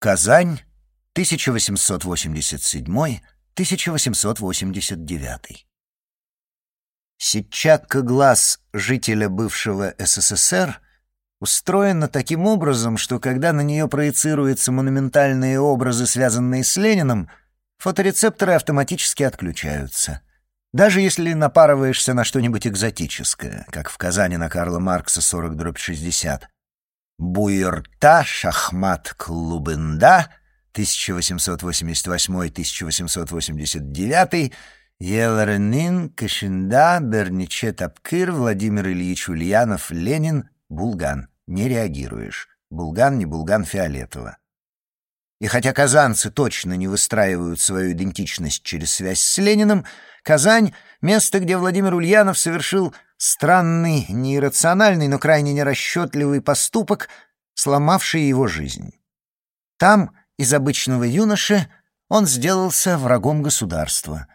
Казань, 1887-1889. Сетчатка глаз жителя бывшего СССР устроена таким образом, что когда на нее проецируются монументальные образы, связанные с Лениным, фоторецепторы автоматически отключаются. Даже если напарываешься на что-нибудь экзотическое, как в Казани на Карла Маркса 40-60. Буйрта Шахмат Клубында 1888-1889 Еларенин Кашинда Берниче Тапкир Владимир Ильич Ульянов Ленин Булган. Не реагируешь. Булган не Булган Фиолетово. И хотя казанцы точно не выстраивают свою идентичность через связь с Лениным, Казань — место, где Владимир Ульянов совершил странный, неиррациональный, но крайне нерасчетливый поступок, сломавший его жизнь. Там из обычного юноши он сделался врагом государства.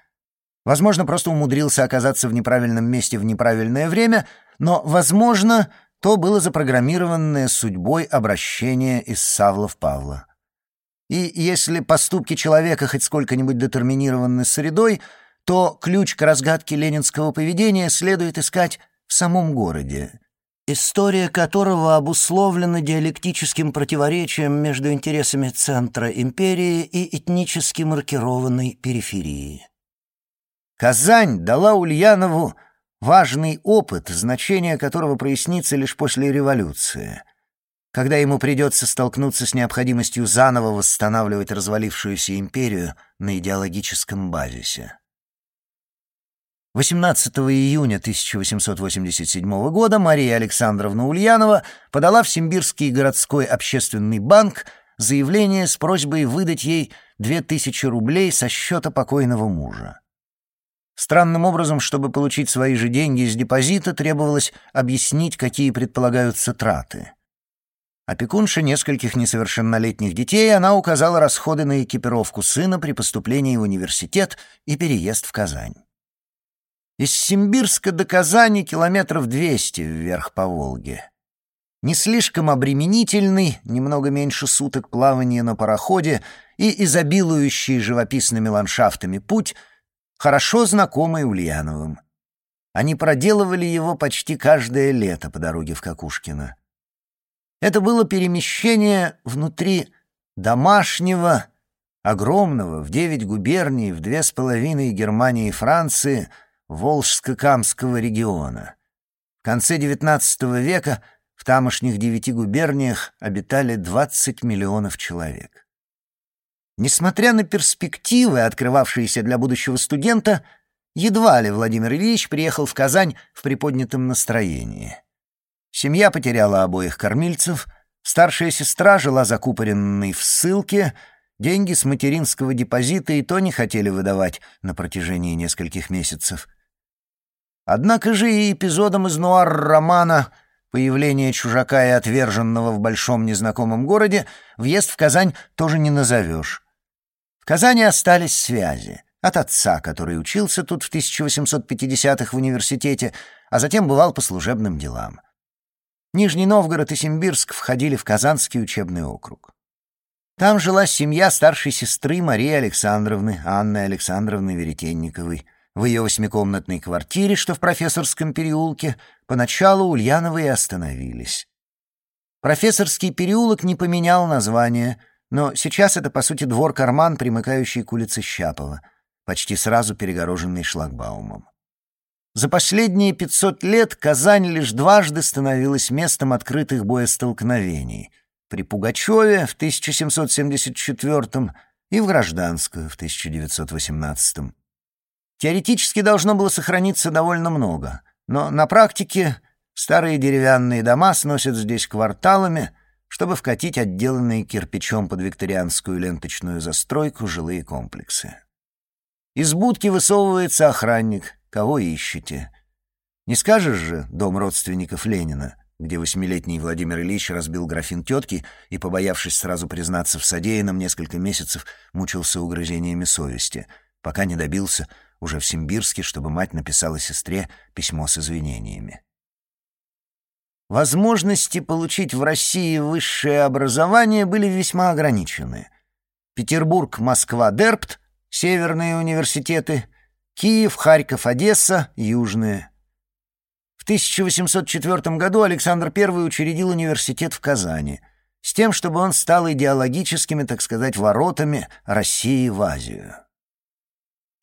Возможно, просто умудрился оказаться в неправильном месте в неправильное время, но, возможно, то было запрограммированное судьбой обращение из Савлов Павла. И если поступки человека хоть сколько-нибудь детерминированы средой, то ключ к разгадке ленинского поведения следует искать в самом городе, история которого обусловлена диалектическим противоречием между интересами центра империи и этнически маркированной периферии. Казань дала Ульянову важный опыт, значение которого прояснится лишь после революции — когда ему придется столкнуться с необходимостью заново восстанавливать развалившуюся империю на идеологическом базисе. 18 июня 1887 года Мария Александровна Ульянова подала в Симбирский городской общественный банк заявление с просьбой выдать ей 2000 рублей со счета покойного мужа. Странным образом, чтобы получить свои же деньги из депозита, требовалось объяснить, какие предполагаются траты. Опекунша нескольких несовершеннолетних детей, она указала расходы на экипировку сына при поступлении в университет и переезд в Казань. Из Симбирска до Казани километров двести вверх по Волге. Не слишком обременительный, немного меньше суток плавания на пароходе и изобилующий живописными ландшафтами путь, хорошо знакомый Ульяновым. Они проделывали его почти каждое лето по дороге в Кокушкино. Это было перемещение внутри домашнего, огромного, в девять губерний, в две с половиной Германии и Франции — Волжско-Камского региона. В конце XIX века в тамошних девяти губерниях обитали 20 миллионов человек. Несмотря на перспективы, открывавшиеся для будущего студента, едва ли Владимир Ильич приехал в Казань в приподнятом настроении. Семья потеряла обоих кормильцев, старшая сестра жила закупоренной в ссылке — Деньги с материнского депозита и то не хотели выдавать на протяжении нескольких месяцев. Однако же и эпизодом из нуар-романа «Появление чужака и отверженного в большом незнакомом городе» въезд в Казань тоже не назовешь. В Казани остались связи. От отца, который учился тут в 1850-х в университете, а затем бывал по служебным делам. Нижний Новгород и Симбирск входили в Казанский учебный округ. Там жила семья старшей сестры Марии Александровны, Анны Александровны Веретенниковой. В ее восьмикомнатной квартире, что в профессорском переулке, поначалу Ульяновы и остановились. Профессорский переулок не поменял название, но сейчас это, по сути, двор-карман, примыкающий к улице Щапова, почти сразу перегороженный шлагбаумом. За последние 500 лет Казань лишь дважды становилась местом открытых боестолкновений — при Пугачеве в 1774 и в Гражданскую в 1918. Теоретически должно было сохраниться довольно много, но на практике старые деревянные дома сносят здесь кварталами, чтобы вкатить отделанные кирпичом под викторианскую ленточную застройку жилые комплексы. Из будки высовывается охранник, кого ищете. Не скажешь же, дом родственников Ленина — где восьмилетний Владимир Ильич разбил графин тетки и, побоявшись сразу признаться в содеянном, несколько месяцев мучился угрызениями совести, пока не добился уже в Симбирске, чтобы мать написала сестре письмо с извинениями. Возможности получить в России высшее образование были весьма ограничены. Петербург, Москва, Дерпт — северные университеты, Киев, Харьков, Одесса — южные. В 1804 году Александр I учредил университет в Казани с тем, чтобы он стал идеологическими, так сказать, воротами России в Азию.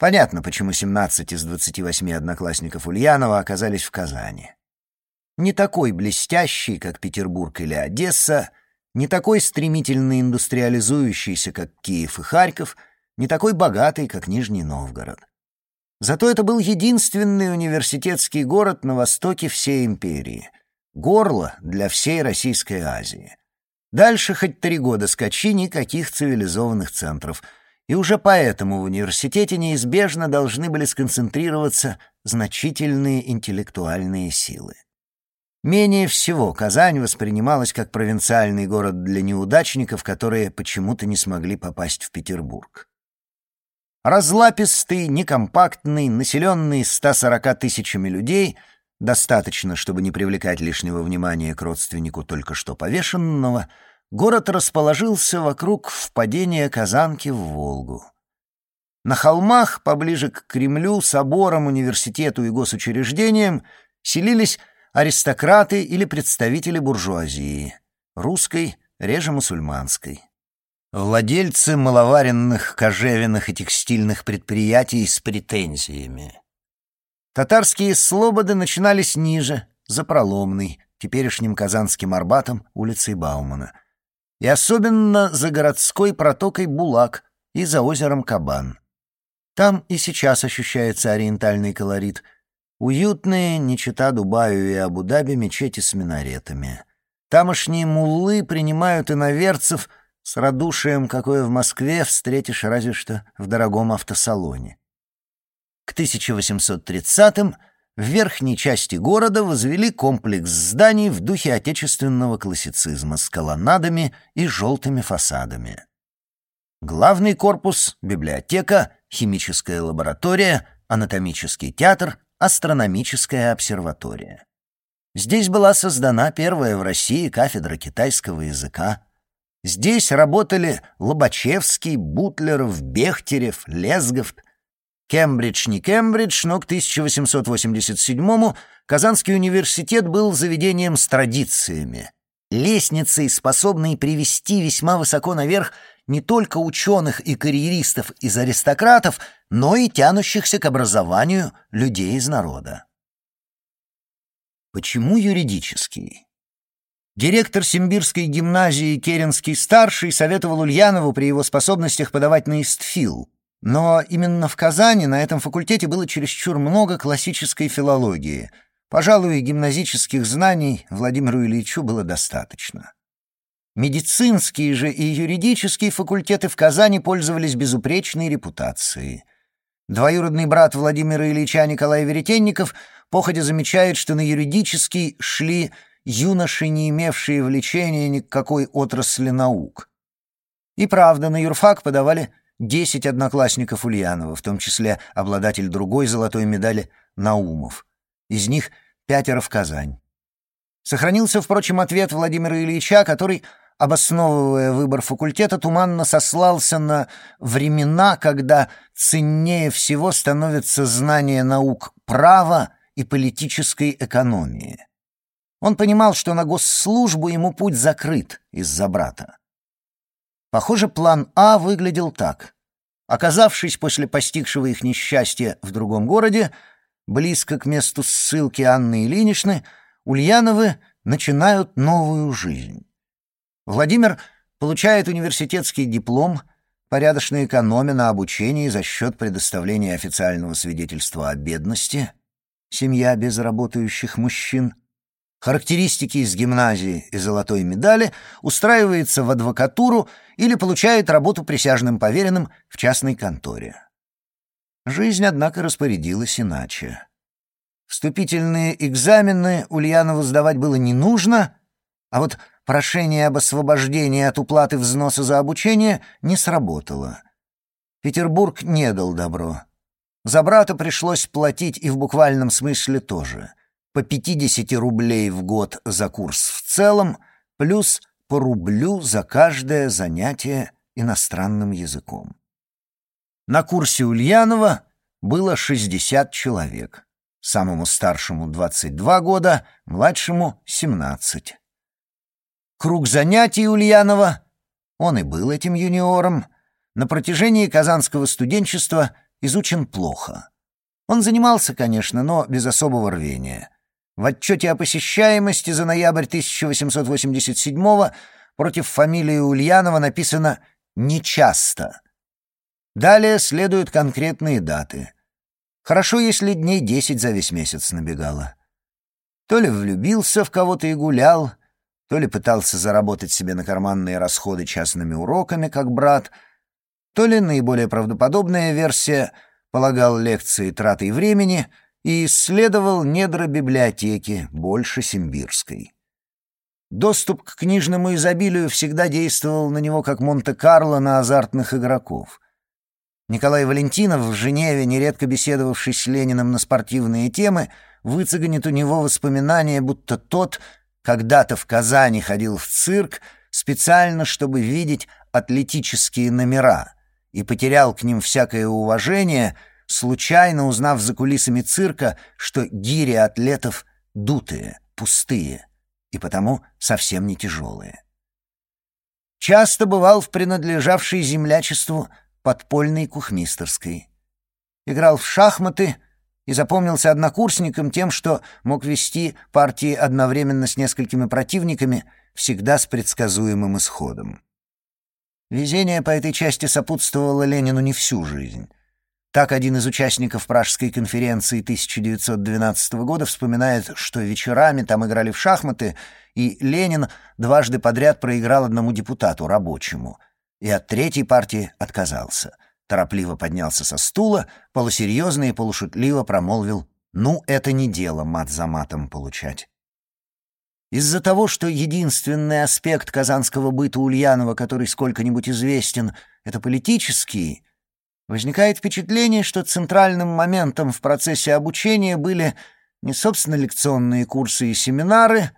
Понятно, почему 17 из 28 одноклассников Ульянова оказались в Казани. Не такой блестящий, как Петербург или Одесса, не такой стремительно индустриализующийся, как Киев и Харьков, не такой богатый, как Нижний Новгород. Зато это был единственный университетский город на востоке всей империи. Горло для всей Российской Азии. Дальше хоть три года скачи, никаких цивилизованных центров — и уже поэтому в университете неизбежно должны были сконцентрироваться значительные интеллектуальные силы. Менее всего Казань воспринималась как провинциальный город для неудачников, которые почему-то не смогли попасть в Петербург. Разлапистый, некомпактный, населенный 140 тысячами людей, достаточно, чтобы не привлекать лишнего внимания к родственнику только что повешенного — город расположился вокруг впадения Казанки в Волгу. На холмах, поближе к Кремлю, соборам, университету и госучреждениям, селились аристократы или представители буржуазии, русской, реже мусульманской. Владельцы маловаренных, кожевенных и текстильных предприятий с претензиями. Татарские слободы начинались ниже, за Проломной, теперешним Казанским Арбатом, улицей Баумана — и особенно за городской протокой Булак и за озером Кабан. Там и сейчас ощущается ориентальный колорит. Уютные, не чета Дубаю и Абу-Даби, мечети с минаретами. Тамошние муллы принимают иноверцев с радушием, какое в Москве встретишь разве что в дорогом автосалоне. К 1830-м в верхней части города возвели комплекс зданий в духе отечественного классицизма с колоннадами и желтыми фасадами. Главный корпус, библиотека, химическая лаборатория, анатомический театр, астрономическая обсерватория. Здесь была создана первая в России кафедра китайского языка. Здесь работали Лобачевский, Бутлеров, Бехтерев, Лезговт, Кембридж не Кембридж, но к 1887-му Казанский университет был заведением с традициями, лестницей, способной привести весьма высоко наверх не только ученых и карьеристов из аристократов, но и тянущихся к образованию людей из народа. Почему юридический? Директор Симбирской гимназии Керенский-старший советовал Ульянову при его способностях подавать на истфил, но именно в Казани на этом факультете было чересчур много классической филологии. Пожалуй, гимназических знаний Владимиру Ильичу было достаточно. Медицинские же и юридические факультеты в Казани пользовались безупречной репутацией. Двоюродный брат Владимира Ильича Николай Веретенников походя замечает, что на юридический шли юноши, не имевшие влечения ни к какой отрасли наук. И правда, на юрфак подавали Десять одноклассников Ульянова, в том числе обладатель другой золотой медали Наумов. Из них пятеро в Казань. Сохранился, впрочем, ответ Владимира Ильича, который, обосновывая выбор факультета, туманно сослался на времена, когда ценнее всего становится знание наук права и политической экономии. Он понимал, что на госслужбу ему путь закрыт из-за брата. Похоже, план А выглядел так. Оказавшись после постигшего их несчастья в другом городе, близко к месту ссылки Анны Ильиничны, Ульяновы начинают новую жизнь. Владимир получает университетский диплом, порядочно экономя на обучении за счет предоставления официального свидетельства о бедности, семья без работающих мужчин, характеристики из гимназии и золотой медали, устраивается в адвокатуру или получает работу присяжным поверенным в частной конторе. Жизнь, однако, распорядилась иначе. Вступительные экзамены Ульянову сдавать было не нужно, а вот прошение об освобождении от уплаты взноса за обучение не сработало. Петербург не дал добро. За брата пришлось платить и в буквальном смысле тоже — по 50 рублей в год за курс в целом, плюс по рублю за каждое занятие иностранным языком. На курсе Ульянова было 60 человек, самому старшему 22 года, младшему 17. Круг занятий Ульянова, он и был этим юниором, на протяжении казанского студенчества изучен плохо. Он занимался, конечно, но без особого рвения. В отчете о посещаемости за ноябрь 1887 против фамилии Ульянова написано «нечасто». Далее следуют конкретные даты. Хорошо, если дней десять за весь месяц набегало. То ли влюбился в кого-то и гулял, то ли пытался заработать себе на карманные расходы частными уроками, как брат, то ли наиболее правдоподобная версия полагал лекции тратой времени и исследовал недра библиотеки, больше симбирской. Доступ к книжному изобилию всегда действовал на него как Монте-Карло на азартных игроков. Николай Валентинов в Женеве, нередко беседовавший с Лениным на спортивные темы, выцегонит у него воспоминания, будто тот когда-то в Казани ходил в цирк специально, чтобы видеть атлетические номера, и потерял к ним всякое уважение, случайно узнав за кулисами цирка, что гири атлетов дутые, пустые и потому совсем не тяжелые. Часто бывал в принадлежавшей землячеству подпольной кухмистерской. Играл в шахматы и запомнился однокурсникам тем, что мог вести партии одновременно с несколькими противниками, всегда с предсказуемым исходом. Везение по этой части сопутствовало Ленину не всю жизнь. Так один из участников Пражской конференции 1912 года вспоминает, что вечерами там играли в шахматы, и Ленин дважды подряд проиграл одному депутату, рабочему — и от третьей партии отказался. Торопливо поднялся со стула, полусерьезно и полушутливо промолвил «Ну, это не дело мат за матом получать». Из-за того, что единственный аспект казанского быта Ульянова, который сколько-нибудь известен, это политический, возникает впечатление, что центральным моментом в процессе обучения были не собственно лекционные курсы и семинары,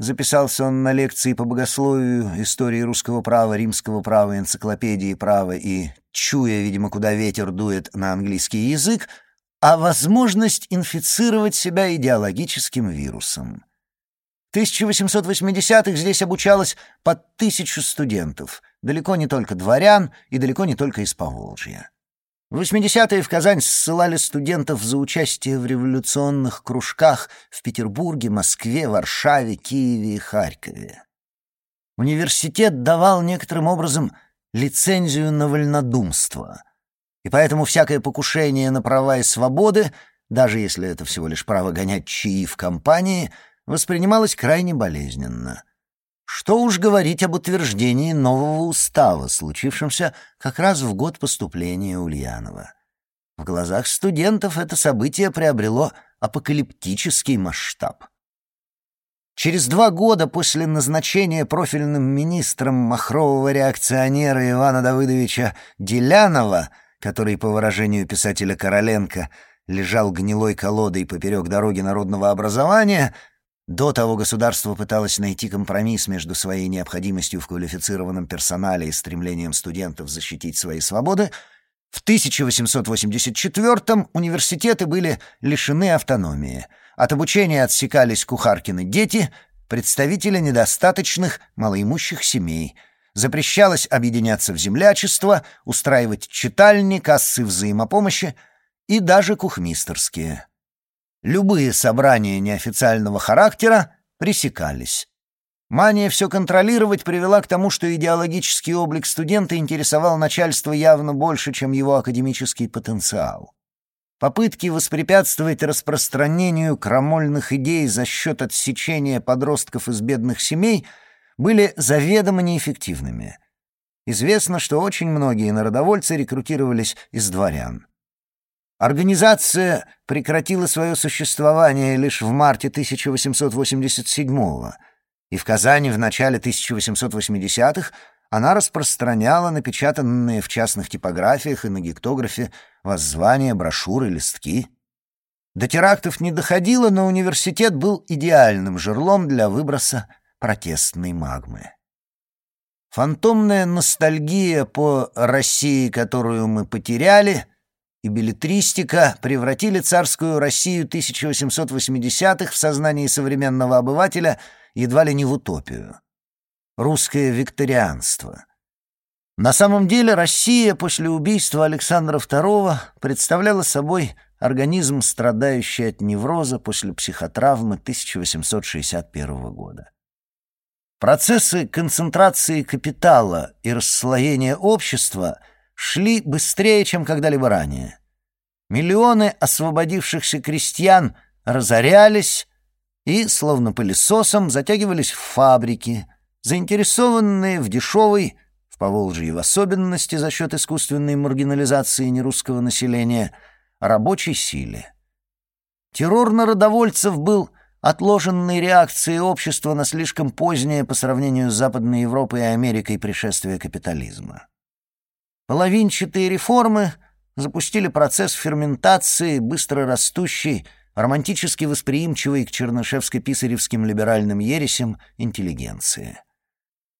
Записался он на лекции по богословию, истории русского права, римского права, энциклопедии права и, чуя, видимо, куда ветер дует на английский язык, а возможность инфицировать себя идеологическим вирусом. В 1880-х здесь обучалось под тысячу студентов, далеко не только дворян и далеко не только из Поволжья. В 80-е в Казань ссылали студентов за участие в революционных кружках в Петербурге, Москве, Варшаве, Киеве и Харькове. Университет давал некоторым образом лицензию на вольнодумство, и поэтому всякое покушение на права и свободы, даже если это всего лишь право гонять чаи в компании, воспринималось крайне болезненно — что уж говорить об утверждении нового устава, случившемся как раз в год поступления Ульянова. В глазах студентов это событие приобрело апокалиптический масштаб. Через два года после назначения профильным министром махрового реакционера Ивана Давыдовича Делянова, который, по выражению писателя Короленко, лежал гнилой колодой поперек дороги народного образования — до того государство пыталось найти компромисс между своей необходимостью в квалифицированном персонале и стремлением студентов защитить свои свободы. В 1884-м университеты были лишены автономии. От обучения отсекались кухаркины дети, представители недостаточных малоимущих семей. Запрещалось объединяться в землячество, устраивать читальни, кассы взаимопомощи и даже кухмистерские. Любые собрания неофициального характера пресекались. Мания все контролировать привела к тому, что идеологический облик студента интересовал начальство явно больше, чем его академический потенциал. Попытки воспрепятствовать распространению крамольных идей за счет отсечения подростков из бедных семей были заведомо неэффективными. Известно, что очень многие народовольцы рекрутировались из дворян. Организация прекратила свое существование лишь в марте 1887 и в Казани в начале 1880-х она распространяла напечатанные в частных типографиях и на гектографе воззвания, брошюры, листки. До терактов не доходило, но университет был идеальным жерлом для выброса протестной магмы. Фантомная ностальгия по России, которую мы потеряли, и билетристика превратили царскую Россию 1880-х в сознании современного обывателя едва ли не в утопию. Русское викторианство. На самом деле Россия после убийства Александра II представляла собой организм, страдающий от невроза после психотравмы 1861 года. Процессы концентрации капитала и расслоения общества шли быстрее, чем когда-либо ранее. Миллионы освободившихся крестьян разорялись и, словно пылесосом, затягивались в фабрики, заинтересованные в дешевой, в Поволжье в особенности за счет искусственной маргинализации нерусского населения – рабочей силе. Террор народовольцев был отложенной реакцией общества на слишком позднее по сравнению с Западной Европой и Америкой пришествие капитализма. Половинчатые реформы запустили процесс ферментации быстро растущей, романтически восприимчивой к чернышевско-писаревским либеральным ересям интеллигенции.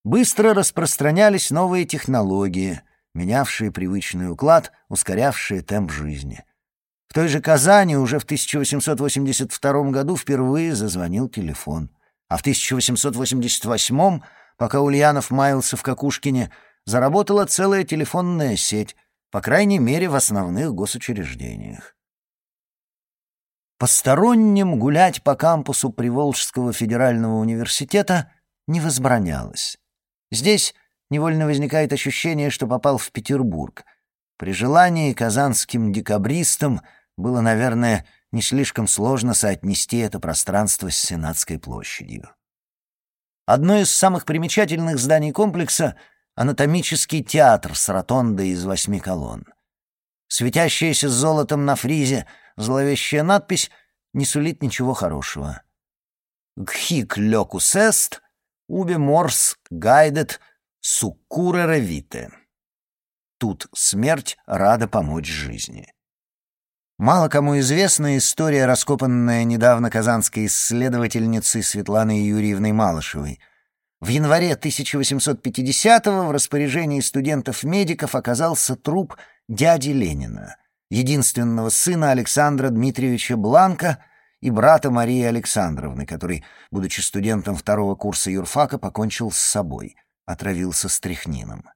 Быстро распространялись новые технологии, менявшие привычный уклад, ускорявшие темп жизни — в той же Казани уже в 1882 году впервые зазвонил телефон. А в 1888, пока Ульянов маялся в Кокушкине, заработала целая телефонная сеть, по крайней мере, в основных госучреждениях. Посторонним гулять по кампусу Приволжского федерального университета не возбранялось. Здесь невольно возникает ощущение, что попал в Петербург. При желании казанским декабристам — было, наверное, не слишком сложно соотнести это пространство с Сенатской площадью. Одно из самых примечательных зданий комплекса — анатомический театр с ротондой из восьми колонн. Светящаяся золотом на фризе зловещая надпись не сулит ничего хорошего. «Гхик лёкус эст, убе морс гайдет суккурера вите». Тут смерть рада помочь жизни. Мало кому известна история, раскопанная недавно казанской исследовательницей Светланой Юрьевной Малышевой. В январе 1850-го в распоряжении студентов-медиков оказался труп дяди Ленина, единственного сына Александра Дмитриевича Бланка и брата Марии Александровны, который, будучи студентом второго курса юрфака, покончил с собой, отравился стряхнином.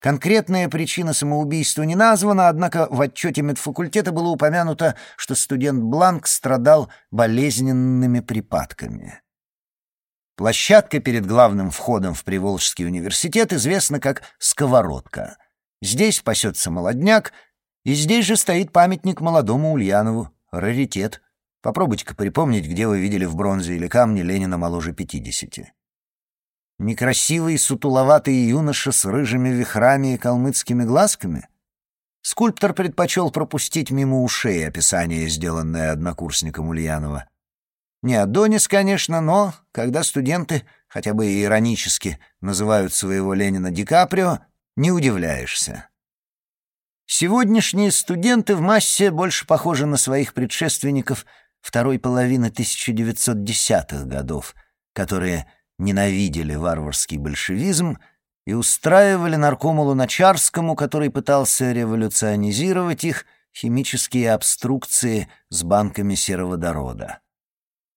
Конкретная причина самоубийства не названа, однако в отчете медфакультета было упомянуто, что студент Бланк страдал болезненными припадками. Площадка перед главным входом в Приволжский университет известна как «Сковородка». Здесь пасется молодняк, и здесь же стоит памятник молодому Ульянову. Раритет. Попробуйте-ка припомнить, где вы видели в бронзе или камне Ленина моложе пятидесяти. Некрасивый сутуловатый юноша с рыжими вихрами и калмыцкими глазками? Скульптор предпочел пропустить мимо ушей описание, сделанное однокурсником Ульянова. Не Адонис, конечно, но когда студенты, хотя бы иронически, называют своего Ленина Ди Каприо, не удивляешься. Сегодняшние студенты в массе больше похожи на своих предшественников второй половины 1910-х годов, которые ненавидели варварский большевизм и устраивали наркому Луначарскому, который пытался революционизировать их, химические обструкции с банками сероводорода.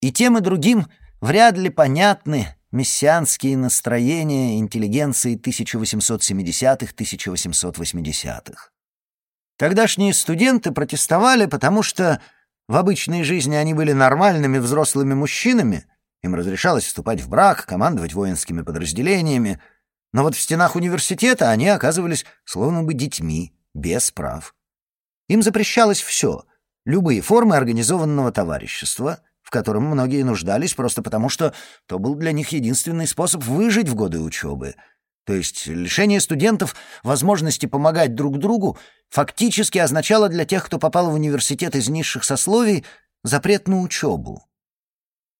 И тем и другим вряд ли понятны мессианские настроения интеллигенции 1870-1880-х. Тогдашние студенты протестовали, потому что в обычной жизни они были нормальными взрослыми мужчинами — им разрешалось вступать в брак, командовать воинскими подразделениями, но вот в стенах университета они оказывались словно бы детьми, без прав. Им запрещалось все, любые формы организованного товарищества, в котором многие нуждались просто потому, что то был для них единственный способ выжить в годы учебы. То есть лишение студентов возможности помогать друг другу фактически означало для тех, кто попал в университет из низших сословий, запрет на учебу.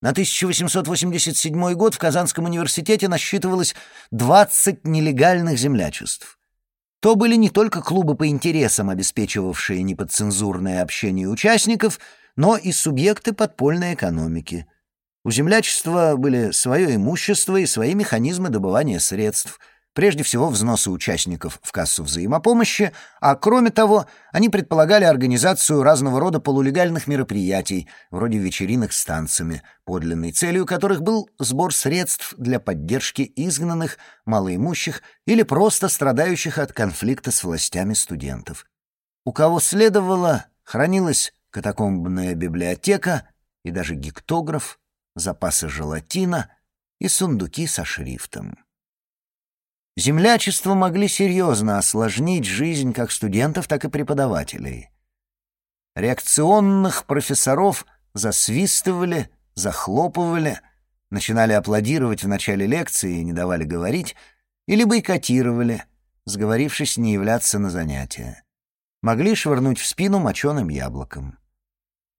На 1887 год в Казанском университете насчитывалось 20 нелегальных землячеств. То были не только клубы по интересам, обеспечивавшие неподцензурное общение участников, но и субъекты подпольной экономики. У землячества были свое имущество и свои механизмы добывания средств – Прежде всего, взносы участников в кассу взаимопомощи, а кроме того, они предполагали организацию разного рода полулегальных мероприятий, вроде вечеринок с танцами, подлинной целью которых был сбор средств для поддержки изгнанных, малоимущих или просто страдающих от конфликта с властями студентов. У кого следовало, хранилась катакомбная библиотека и даже гектограф, запасы желатина и сундуки со шрифтом. Землячество могли серьезно осложнить жизнь как студентов, так и преподавателей. Реакционных профессоров засвистывали, захлопывали, начинали аплодировать в начале лекции и не давали говорить, или бойкотировали, сговорившись не являться на занятия. Могли швырнуть в спину моченым яблоком.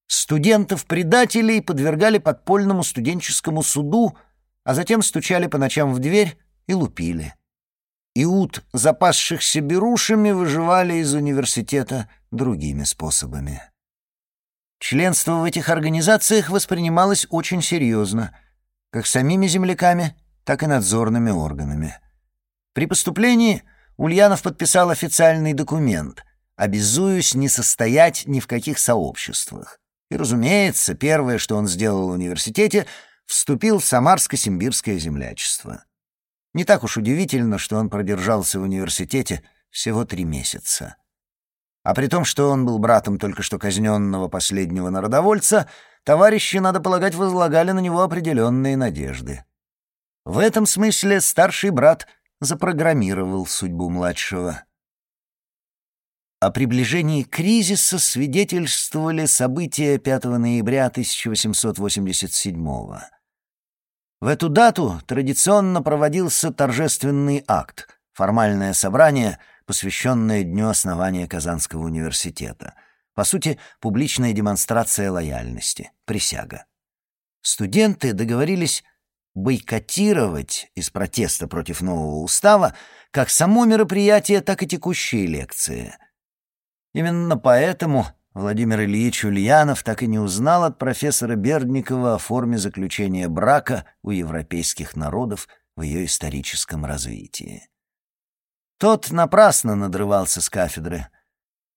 Студентов-предателей подвергали подпольному студенческому суду, а затем стучали по ночам в дверь и лупили. Иуд, запасшихся берушами, выживали из университета другими способами. Членство в этих организациях воспринималось очень серьезно, как самими земляками, так и надзорными органами. При поступлении Ульянов подписал официальный документ «Обязуюсь не состоять ни в каких сообществах». И, разумеется, первое, что он сделал в университете, вступил в Самарско-Симбирское землячество. Не так уж удивительно, что он продержался в университете всего три месяца. А при том, что он был братом только что казненного последнего народовольца, товарищи, надо полагать, возлагали на него определенные надежды. В этом смысле старший брат запрограммировал судьбу младшего. О приближении кризиса свидетельствовали события 5 ноября 1887 года. В эту дату традиционно проводился торжественный акт, формальное собрание, посвященное дню основания Казанского университета. По сути, публичная демонстрация лояльности, присяга. Студенты договорились бойкотировать из протеста против нового устава как само мероприятие, так и текущие лекции. Именно поэтому Владимир Ильич Ульянов так и не узнал от профессора Бердникова о форме заключения брака у европейских народов в ее историческом развитии. Тот напрасно надрывался с кафедры.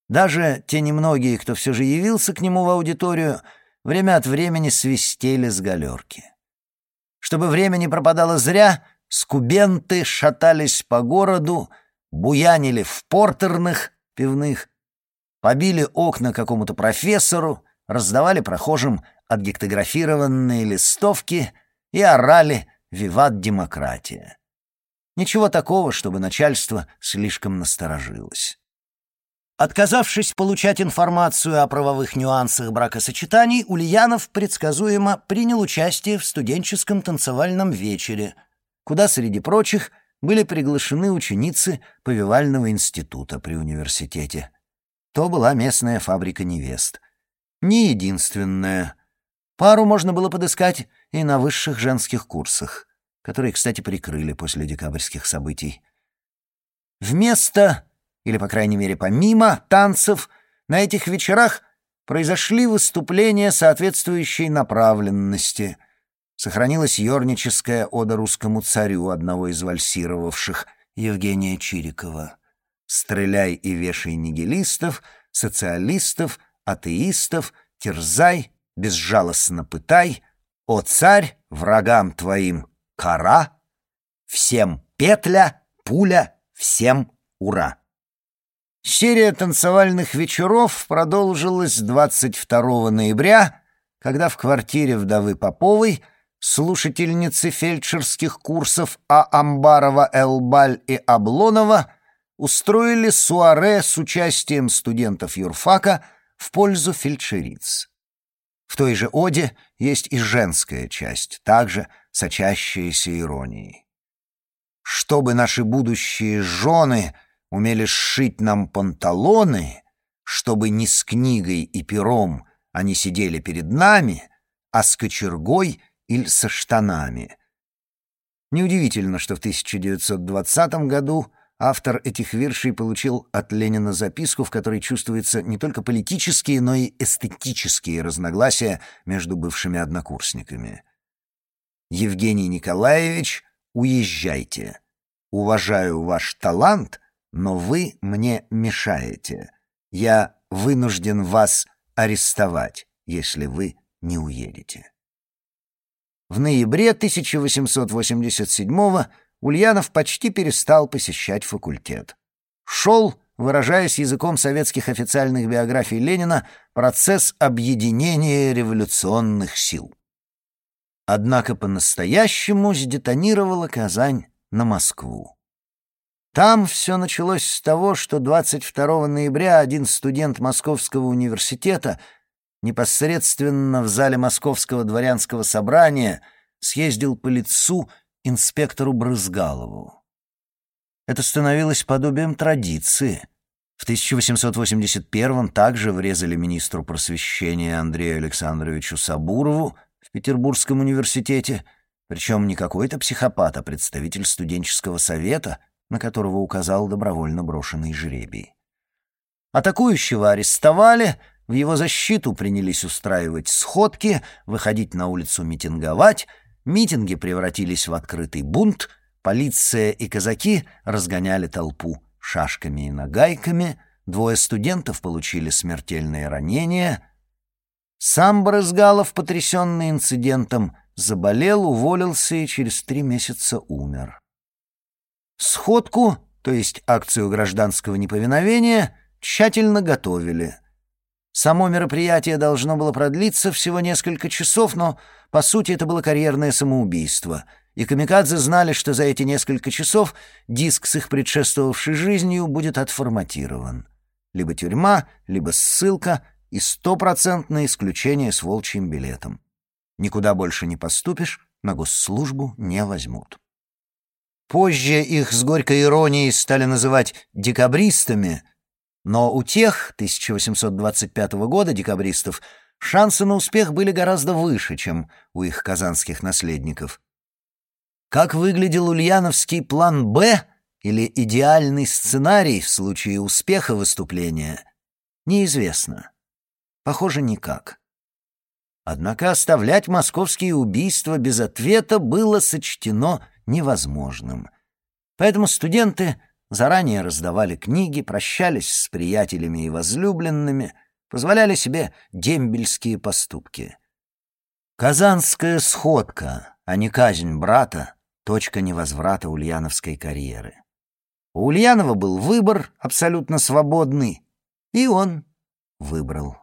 Даже те немногие, кто все же явился к нему в аудиторию, время от времени свистели с галерки. Чтобы время не пропадало зря, скубенты шатались по городу, буянили в портерных пивных, побили окна какому-то профессору, раздавали прохожим отгектографированные листовки и орали «Виват демократия». Ничего такого, чтобы начальство слишком насторожилось. Отказавшись получать информацию о правовых нюансах бракосочетаний, Ульянов предсказуемо принял участие в студенческом танцевальном вечере, куда, среди прочих, были приглашены ученицы Повивального института при университете. То была местная фабрика невест. Не единственная. Пару можно было подыскать и на высших женских курсах, которые, кстати, прикрыли после декабрьских событий. Вместо, или, по крайней мере, помимо танцев, на этих вечерах произошли выступления соответствующей направленности. Сохранилась ёрническая ода русскому царю одного из вальсировавших, Евгения Чирикова. Стреляй и вешай нигилистов, социалистов, атеистов, терзай, безжалостно пытай, о царь, врагам твоим кара, всем петля, пуля, всем ура. Серия танцевальных вечеров продолжилась 22 ноября, когда в квартире вдовы Поповой слушательницы фельдшерских курсов А. Амбарова, Элбаль и Облонова устроили суаре с участием студентов юрфака в пользу фельдшериц. В той же оде есть и женская часть, также сочащаяся иронией. Чтобы наши будущие жены умели сшить нам панталоны, чтобы не с книгой и пером они сидели перед нами, а с кочергой или со штанами. Неудивительно, что в 1920 году Автор этих виршей получил от Ленина записку, в которой чувствуются не только политические, но и эстетические разногласия между бывшими однокурсниками. «Евгений Николаевич, уезжайте. Уважаю ваш талант, но вы мне мешаете. Я вынужден вас арестовать, если вы не уедете». В ноябре 1887 Ульянов почти перестал посещать факультет. Шел, выражаясь языком советских официальных биографий Ленина, процесс объединения революционных сил. Однако по-настоящему сдетонировала Казань на Москву. Там все началось с того, что 22 ноября один студент Московского университета непосредственно в зале Московского дворянского собрания съездил по лицу инспектору Брызгалову. Это становилось подобием традиции. В 1881-м также врезали министру просвещения Андрею Александровичу Сабурову в Петербургском университете, причем не какой-то психопат, а представитель студенческого совета, на которого указал добровольно брошенный жребий. Атакующего арестовали, в его защиту принялись устраивать сходки, выходить на улицу митинговать — Митинги превратились в открытый бунт, полиция и казаки разгоняли толпу шашками и нагайками, двое студентов получили смертельные ранения. Сам Брызгалов, потрясенный инцидентом, заболел, уволился и через три месяца умер. Сходку, то есть акцию гражданского неповиновения, тщательно готовили. Само мероприятие должно было продлиться всего несколько часов, но, по сути, это было карьерное самоубийство, и камикадзе знали, что за эти несколько часов диск с их предшествовавшей жизнью будет отформатирован. Либо тюрьма, либо ссылка и стопроцентное исключение с волчьим билетом. Никуда больше не поступишь, на госслужбу не возьмут. Позже их с горькой иронией стали называть «декабристами», но у тех 1825 года декабристов шансы на успех были гораздо выше, чем у их казанских наследников. Как выглядел ульяновский план «Б» или идеальный сценарий в случае успеха выступления, неизвестно. Похоже, никак. Однако оставлять московские убийства без ответа было сочтено невозможным. Поэтому студенты заранее раздавали книги, прощались с приятелями и возлюбленными, позволяли себе дембельские поступки. Казанская сходка, а не казнь брата, точка невозврата ульяновской карьеры. У Ульянова был выбор абсолютно свободный, и он выбрал.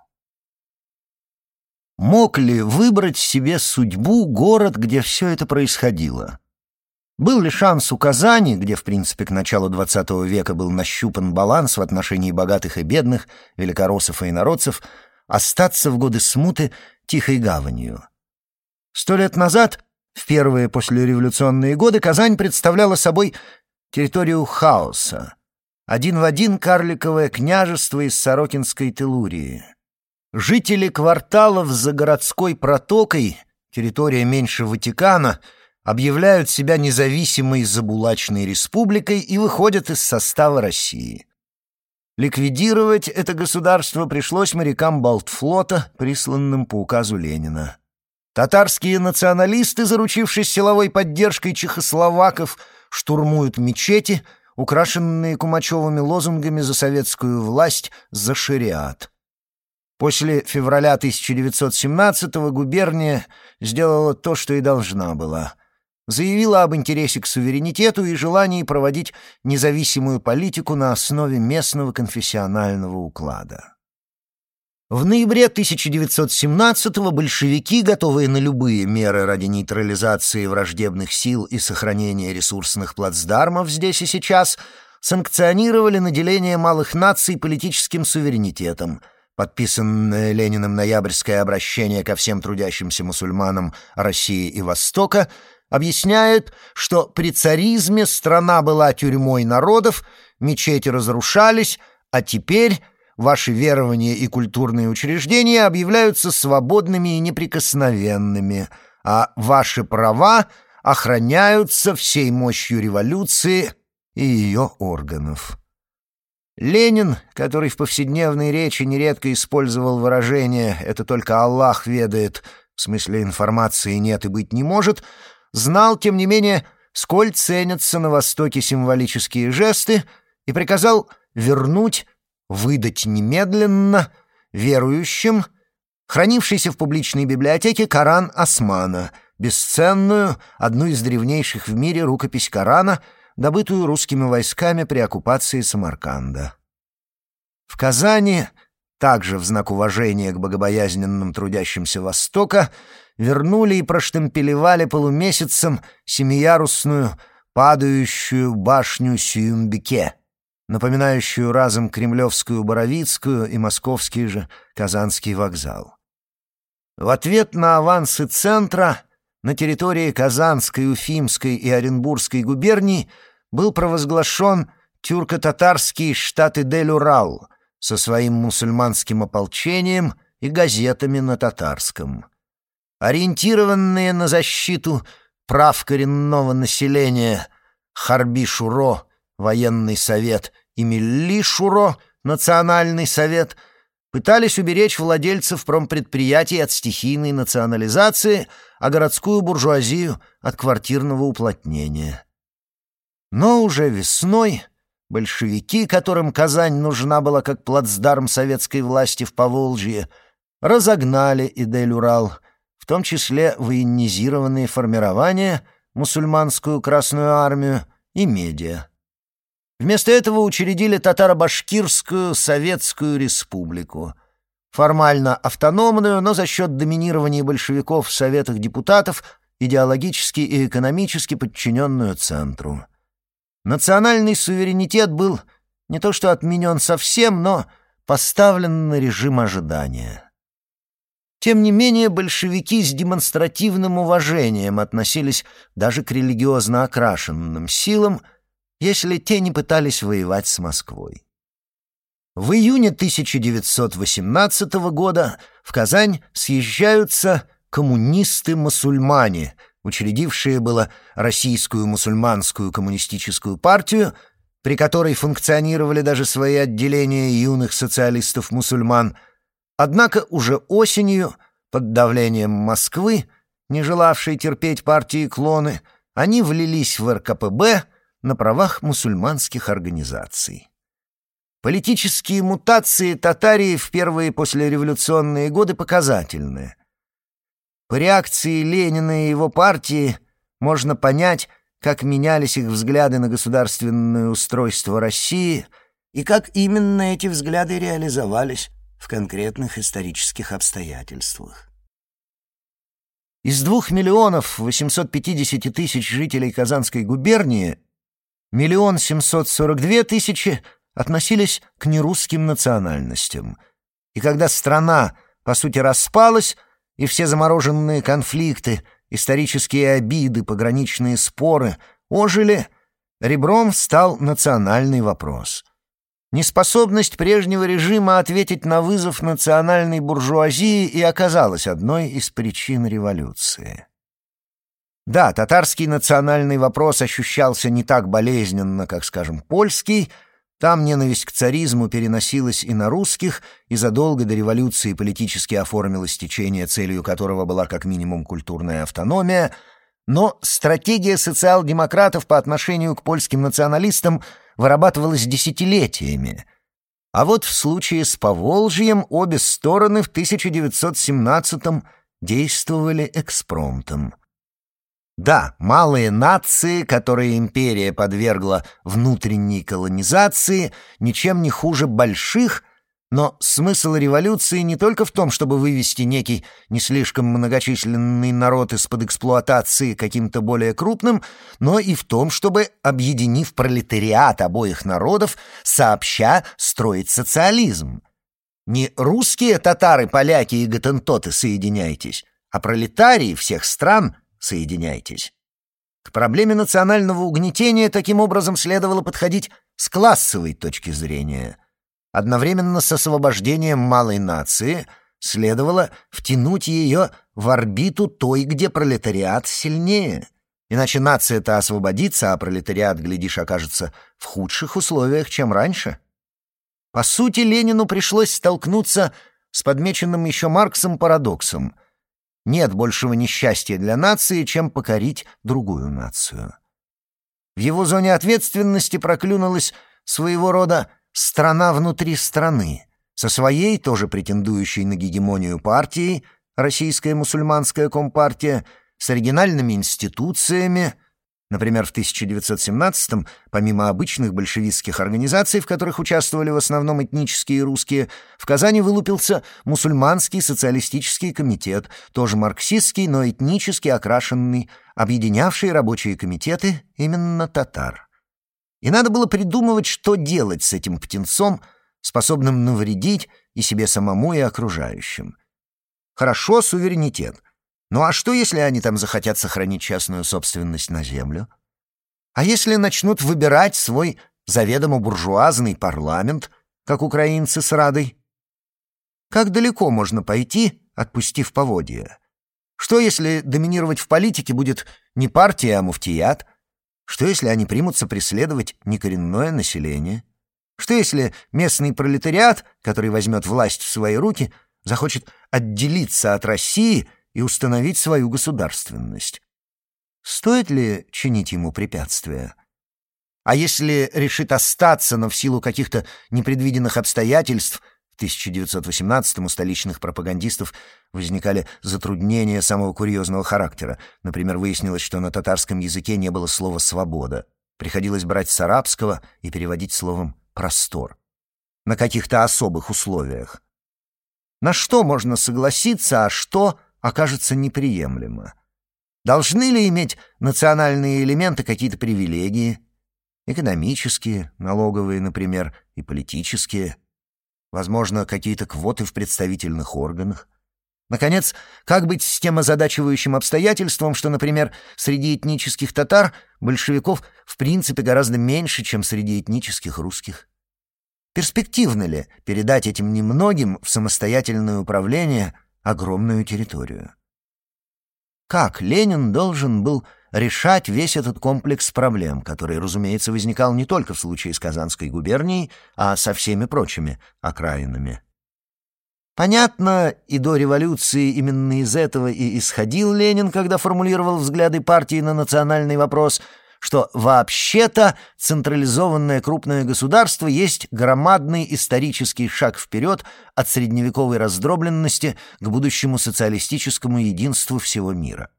Мог ли выбрать себе судьбу город, где все это происходило? Был ли шанс у Казани, где, в принципе, к началу XX века был нащупан баланс в отношении богатых и бедных, великороссов и инородцев, остаться в годы смуты тихой гаванью? Сто лет назад, в первые послереволюционные годы, Казань представляла собой территорию хаоса. Один в один карликовое княжество из Сорокинской Телурии. Жители кварталов за городской протокой, территория меньше Ватикана — объявляют себя независимой забулачной республикой и выходят из состава России. Ликвидировать это государство пришлось морякам Балтфлота, присланным по указу Ленина. Татарские националисты, заручившись силовой поддержкой чехословаков, штурмуют мечети, украшенные кумачевыми лозунгами за советскую власть, за шариат. После февраля 1917-го губерния сделала то, что и должна была заявила об интересе к суверенитету и желании проводить независимую политику на основе местного конфессионального уклада. В ноябре 1917-го большевики, готовые на любые меры ради нейтрализации враждебных сил и сохранения ресурсных плацдармов здесь и сейчас, санкционировали наделение малых наций политическим суверенитетом, подписанное Лениным ноябрьское обращение ко всем трудящимся мусульманам России и Востока — объясняет, что при царизме страна была тюрьмой народов, мечети разрушались, а теперь ваши верования и культурные учреждения объявляются свободными и неприкосновенными, а ваши права охраняются всей мощью революции и ее органов. Ленин, который в повседневной речи нередко использовал выражение «это только Аллах ведает», в смысле информации нет и быть не может, знал, тем не менее, сколь ценятся на Востоке символические жесты и приказал вернуть, выдать немедленно верующим хранившийся в публичной библиотеке Коран Османа, бесценную, одну из древнейших в мире рукопись Корана — добытую русскими войсками при оккупации Самарканда. В Казани, также в знак уважения к богобоязненным трудящимся Востока, вернули и проштемпелевали полумесяцем семиярусную падающую башню Сююмбике, напоминающую разом Кремлевскую Боровицкую и московский же Казанский вокзал. В ответ на авансы центра на территории Казанской, Уфимской и Оренбургской губерний был провозглашен тюрко-татарский штат Идель-Урал со своим мусульманским ополчением и газетами на татарском. Ориентированные на защиту прав коренного населения Харби-Шуро, военный совет, и Милли-Шуро, национальный совет, пытались уберечь владельцев промпредприятий от стихийной национализации, а городскую буржуазию от квартирного уплотнения. Но уже весной большевики, которым Казань нужна была как плацдарм советской власти в Поволжье, разогнали Идель-Урал, том числе военизированные формирования, мусульманскую Красную Армию и медиа. Вместо этого учредили Татаро-Башкирскую Советскую Республику, формально автономную, но за счет доминирования большевиков в Советах депутатов идеологически и экономически подчиненную центру. Национальный суверенитет был не то что отменен совсем, но поставлен на режим ожидания. Тем не менее, большевики с демонстративным уважением относились даже к религиозно окрашенным силам, если те не пытались воевать с Москвой. В июне 1918 года в Казань съезжаются коммунисты-мусульмане — учредившие было Российскую мусульманскую коммунистическую партию, при которой функционировали даже свои отделения юных социалистов-мусульман, однако уже осенью, под давлением Москвы, не желавшей терпеть партии клоны, они влились в РКПБ на правах мусульманских организаций. Политические мутации татарии в первые послереволюционные годы показательны. По реакции Ленина и его партии можно понять, как менялись их взгляды на государственное устройство России и как именно эти взгляды реализовались в конкретных исторических обстоятельствах. Из двух миллионов 850 тысяч жителей Казанской губернии миллион семьсот сорок две тысячи относились к нерусским национальностям. И когда страна, по сути, распалась, и все замороженные конфликты, исторические обиды, пограничные споры ожили, ребром стал национальный вопрос. Неспособность прежнего режима ответить на вызов национальной буржуазии и оказалась одной из причин революции. Да, татарский национальный вопрос ощущался не так болезненно, как, скажем, польский — там ненависть к царизму переносилась и на русских, и задолго до революции политически оформилось течение, целью которого была как минимум культурная автономия, но стратегия социал-демократов по отношению к польским националистам вырабатывалась десятилетиями. А вот в случае с Поволжьем обе стороны в 1917-м действовали экспромтом. Да, малые нации, которые империя подвергла внутренней колонизации, ничем не хуже больших, но смысл революции не только в том, чтобы вывести некий не слишком многочисленный народ из-под эксплуатации каким-то более крупным, но и в том, чтобы, объединив пролетариат обоих народов, сообща строить социализм. Не русские татары, поляки и готентоты соединяйтесь, а пролетарии всех стран — соединяйтесь. К проблеме национального угнетения таким образом следовало подходить с классовой точки зрения. Одновременно с освобождением малой нации следовало втянуть ее в орбиту той, где пролетариат сильнее. Иначе нация-то освободится, а пролетариат, глядишь, окажется в худших условиях, чем раньше. По сути, Ленину пришлось столкнуться с подмеченным еще Марксом парадоксом. Нет большего несчастья для нации, чем покорить другую нацию. В его зоне ответственности проклюнулась своего рода «страна внутри страны», со своей, тоже претендующей на гегемонию партией, Российская мусульманская компартия, с оригинальными институциями — Например, в 1917-м, помимо обычных большевистских организаций, в которых участвовали в основном этнические русские, в Казани вылупился мусульманский социалистический комитет, тоже марксистский, но этнически окрашенный, объединявший рабочие комитеты именно татар. И надо было придумывать, что делать с этим птенцом, способным навредить и себе самому, и окружающим. Хорошо суверенитет — ну а что, если они там захотят сохранить частную собственность на землю? А если начнут выбирать свой заведомо буржуазный парламент, как украинцы с Радой? Как далеко можно пойти, отпустив поводья? Что, если доминировать в политике будет не партия, а муфтият? Что, если они примутся преследовать некоренное население? Что, если местный пролетариат, который возьмет власть в свои руки, захочет отделиться от России — и установить свою государственность. Стоит ли чинить ему препятствия? А если решит остаться, но в силу каких-то непредвиденных обстоятельств, в 1918-м у столичных пропагандистов возникали затруднения самого курьезного характера. Например, выяснилось, что на татарском языке не было слова «свобода». Приходилось брать с арабского и переводить словом «простор». На каких-то особых условиях. На что можно согласиться, а что окажется неприемлемо. Должны ли иметь национальные элементы какие-то привилегии? Экономические, налоговые, например, и политические. Возможно, какие-то квоты в представительных органах. Наконец, как быть с тем озадачивающим обстоятельством, что, например, среди этнических татар большевиков в принципе гораздо меньше, чем среди этнических русских? Перспективно ли передать этим немногим в самостоятельное управление – огромную территорию. Как Ленин должен был решать весь этот комплекс проблем, который, разумеется, возникал не только в случае с Казанской губернией, а со всеми прочими окраинами. Понятно, и до революции именно из этого и исходил Ленин, когда формулировал взгляды партии на национальный вопрос — что вообще-то централизованное крупное государство есть громадный исторический шаг вперед от средневековой раздробленности к будущему социалистическому единству всего мира.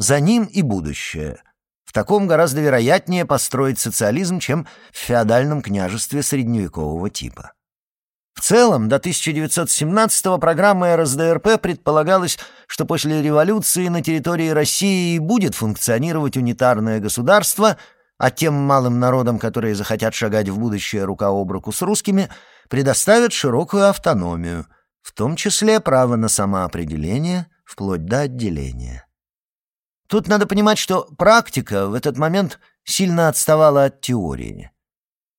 За ним и будущее. В таком гораздо вероятнее построить социализм, чем в феодальном княжестве средневекового типа. В целом, до 1917-го программой РСДРП предполагалось, что после революции на территории России будет функционировать унитарное государство, а тем малым народам, которые захотят шагать в будущее рука об руку с русскими, предоставят широкую автономию, в том числе право на самоопределение, вплоть до отделения. Тут надо понимать, что практика в этот момент сильно отставала от теории.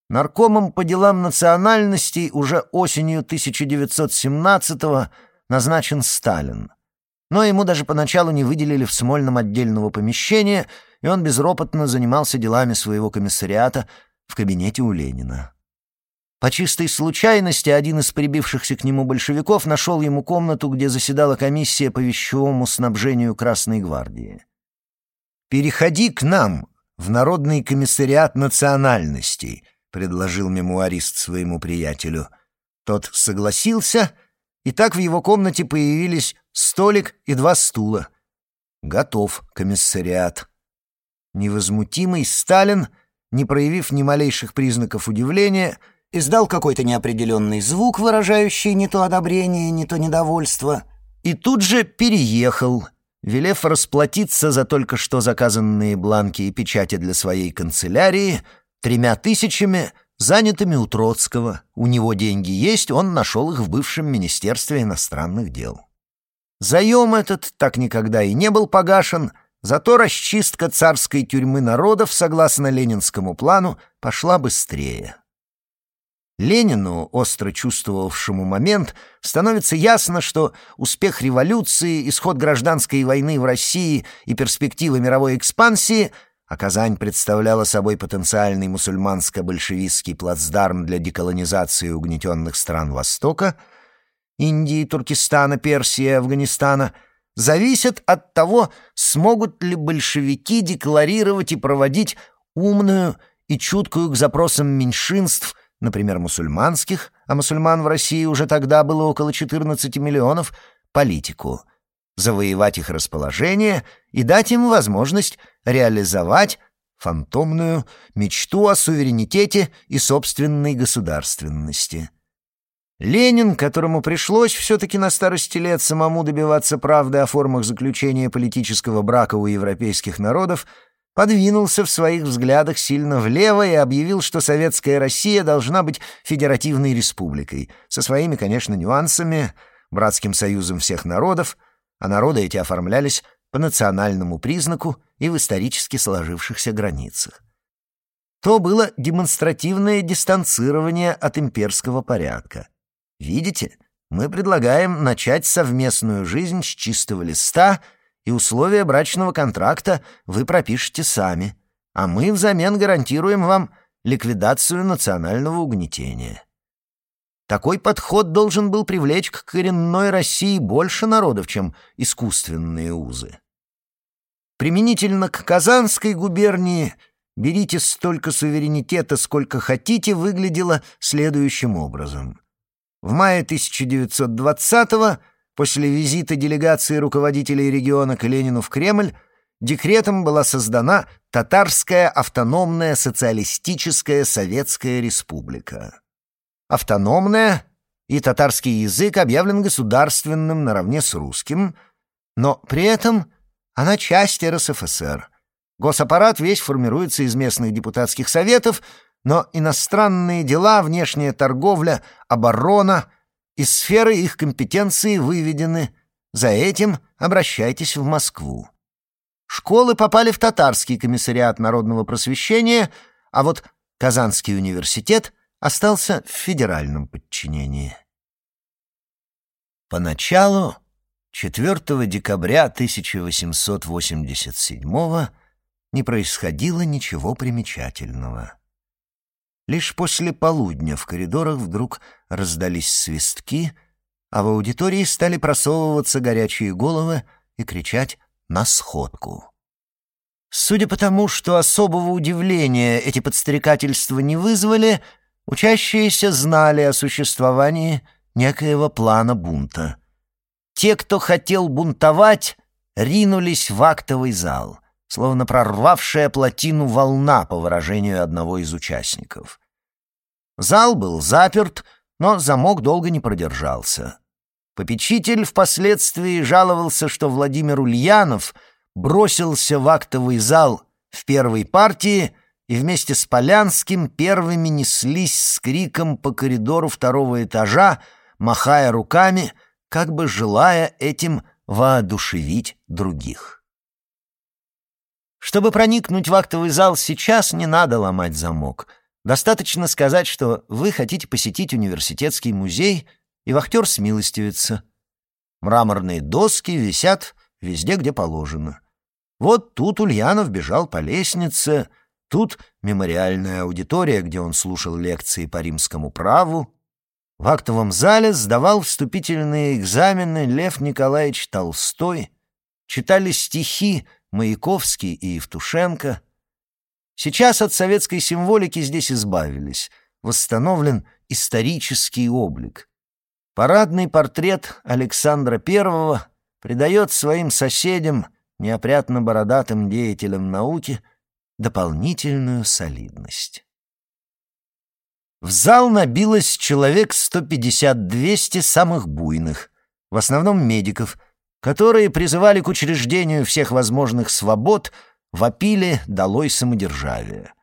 Наркомом по делам национальностей уже осенью 1917-го назначен Сталин. Но ему даже поначалу не выделили в Смольном отдельного помещения, и он безропотно занимался делами своего комиссариата в кабинете у Ленина. По чистой случайности один из прибившихся к нему большевиков нашел ему комнату, где заседала комиссия по вещевому снабжению Красной гвардии. «Переходи к нам, в Народный комиссариат национальностей», — предложил мемуарист своему приятелю. Тот согласился, и так в его комнате появились столик и два стула. Готов комиссариат. Невозмутимый Сталин, не проявив ни малейших признаков удивления, издал какой-то неопределенный звук, выражающий не то одобрение, не то недовольство, и тут же переехал, велев расплатиться за только что заказанные бланки и печати для своей канцелярии — тремя тысячами, занятыми у Троцкого. У него деньги есть, он нашел их в бывшем Министерстве иностранных дел. Заем этот так никогда и не был погашен, зато расчистка царской тюрьмы народов, согласно ленинскому плану, пошла быстрее. Ленину, остро чувствовавшему момент, становится ясно, что успех революции, исход гражданской войны в России и перспективы мировой экспансии — а Казань представляла собой потенциальный мусульманско-большевистский плацдарм для деколонизации угнетенных стран Востока, Индии, Туркестана, Персии, Афганистана, зависят от того, смогут ли большевики декларировать и проводить умную и чуткую к запросам меньшинств, например, мусульманских, а мусульман в России уже тогда было около 14 миллионов, политику, завоевать их расположение и дать им возможность реализовать фантомную мечту о суверенитете и собственной государственности. Ленин, которому пришлось все-таки на старости лет самому добиваться правды о формах заключения политического брака у европейских народов, подвинулся в своих взглядах сильно влево и объявил, что советская Россия должна быть федеративной республикой, со своими, конечно, нюансами, братским союзом всех народов, а народы эти оформлялись по национальному признаку и в исторически сложившихся границах. То было демонстративное дистанцирование от имперского порядка. Видите, мы предлагаем начать совместную жизнь с чистого листа — условия брачного контракта вы пропишете сами, а мы взамен гарантируем вам ликвидацию национального угнетения. Такой подход должен был привлечь к коренной России больше народов, чем искусственные узы. Применительно к Казанской губернии «берите столько суверенитета, сколько хотите» выглядело следующим образом. В мае 1920-го После визита делегации руководителей региона к Ленину в Кремль декретом была создана Татарская автономная социалистическая советская республика. Автономная и татарский язык объявлен государственным наравне с русским, но при этом она часть РСФСР. Госаппарат весь формируется из местных депутатских советов, но иностранные дела, внешняя торговля, оборона — из сферы их компетенции выведены. За этим обращайтесь в Москву. Школы попали в татарский комиссариат народного просвещения, а вот Казанский университет остался в федеральном подчинении. Поначалу, 4 декабря 1887 не происходило ничего примечательного. Лишь после полудня в коридорах вдруг раздались свистки, а в аудитории стали просовываться горячие головы и кричать «на сходку». Судя по тому, что особого удивления эти подстрекательства не вызвали, учащиеся знали о существовании некоего плана бунта. Те, кто хотел бунтовать, ринулись в актовый зал, словно прорвавшая плотину волна, по выражению одного из участников. Зал был заперт, но замок долго не продержался. Попечитель впоследствии жаловался, что Владимир Ульянов бросился в актовый зал в первой партии и вместе с Полянским первыми неслись с криком по коридору второго этажа, махая руками, как бы желая этим воодушевить других. Чтобы проникнуть в актовый зал сейчас, не надо ломать замок — Достаточно сказать, что вы хотите посетить университетский музей, и вахтер смилостивится. Мраморные доски висят везде, где положено. Вот тут Ульянов бежал по лестнице, тут мемориальная аудитория, где он слушал лекции по римскому праву. В актовом зале сдавал вступительные экзамены Лев Николаевич Толстой, читали стихи Маяковский и Евтушенко — Сейчас от советской символики здесь избавились. Восстановлен исторический облик. Парадный портрет Александра I придает своим соседям, неопрятно бородатым деятелям науки, дополнительную солидность. В зал набилось человек 150-200 самых буйных, в основном медиков, которые призывали к учреждению всех возможных свобод — вопили «долой самодержавие».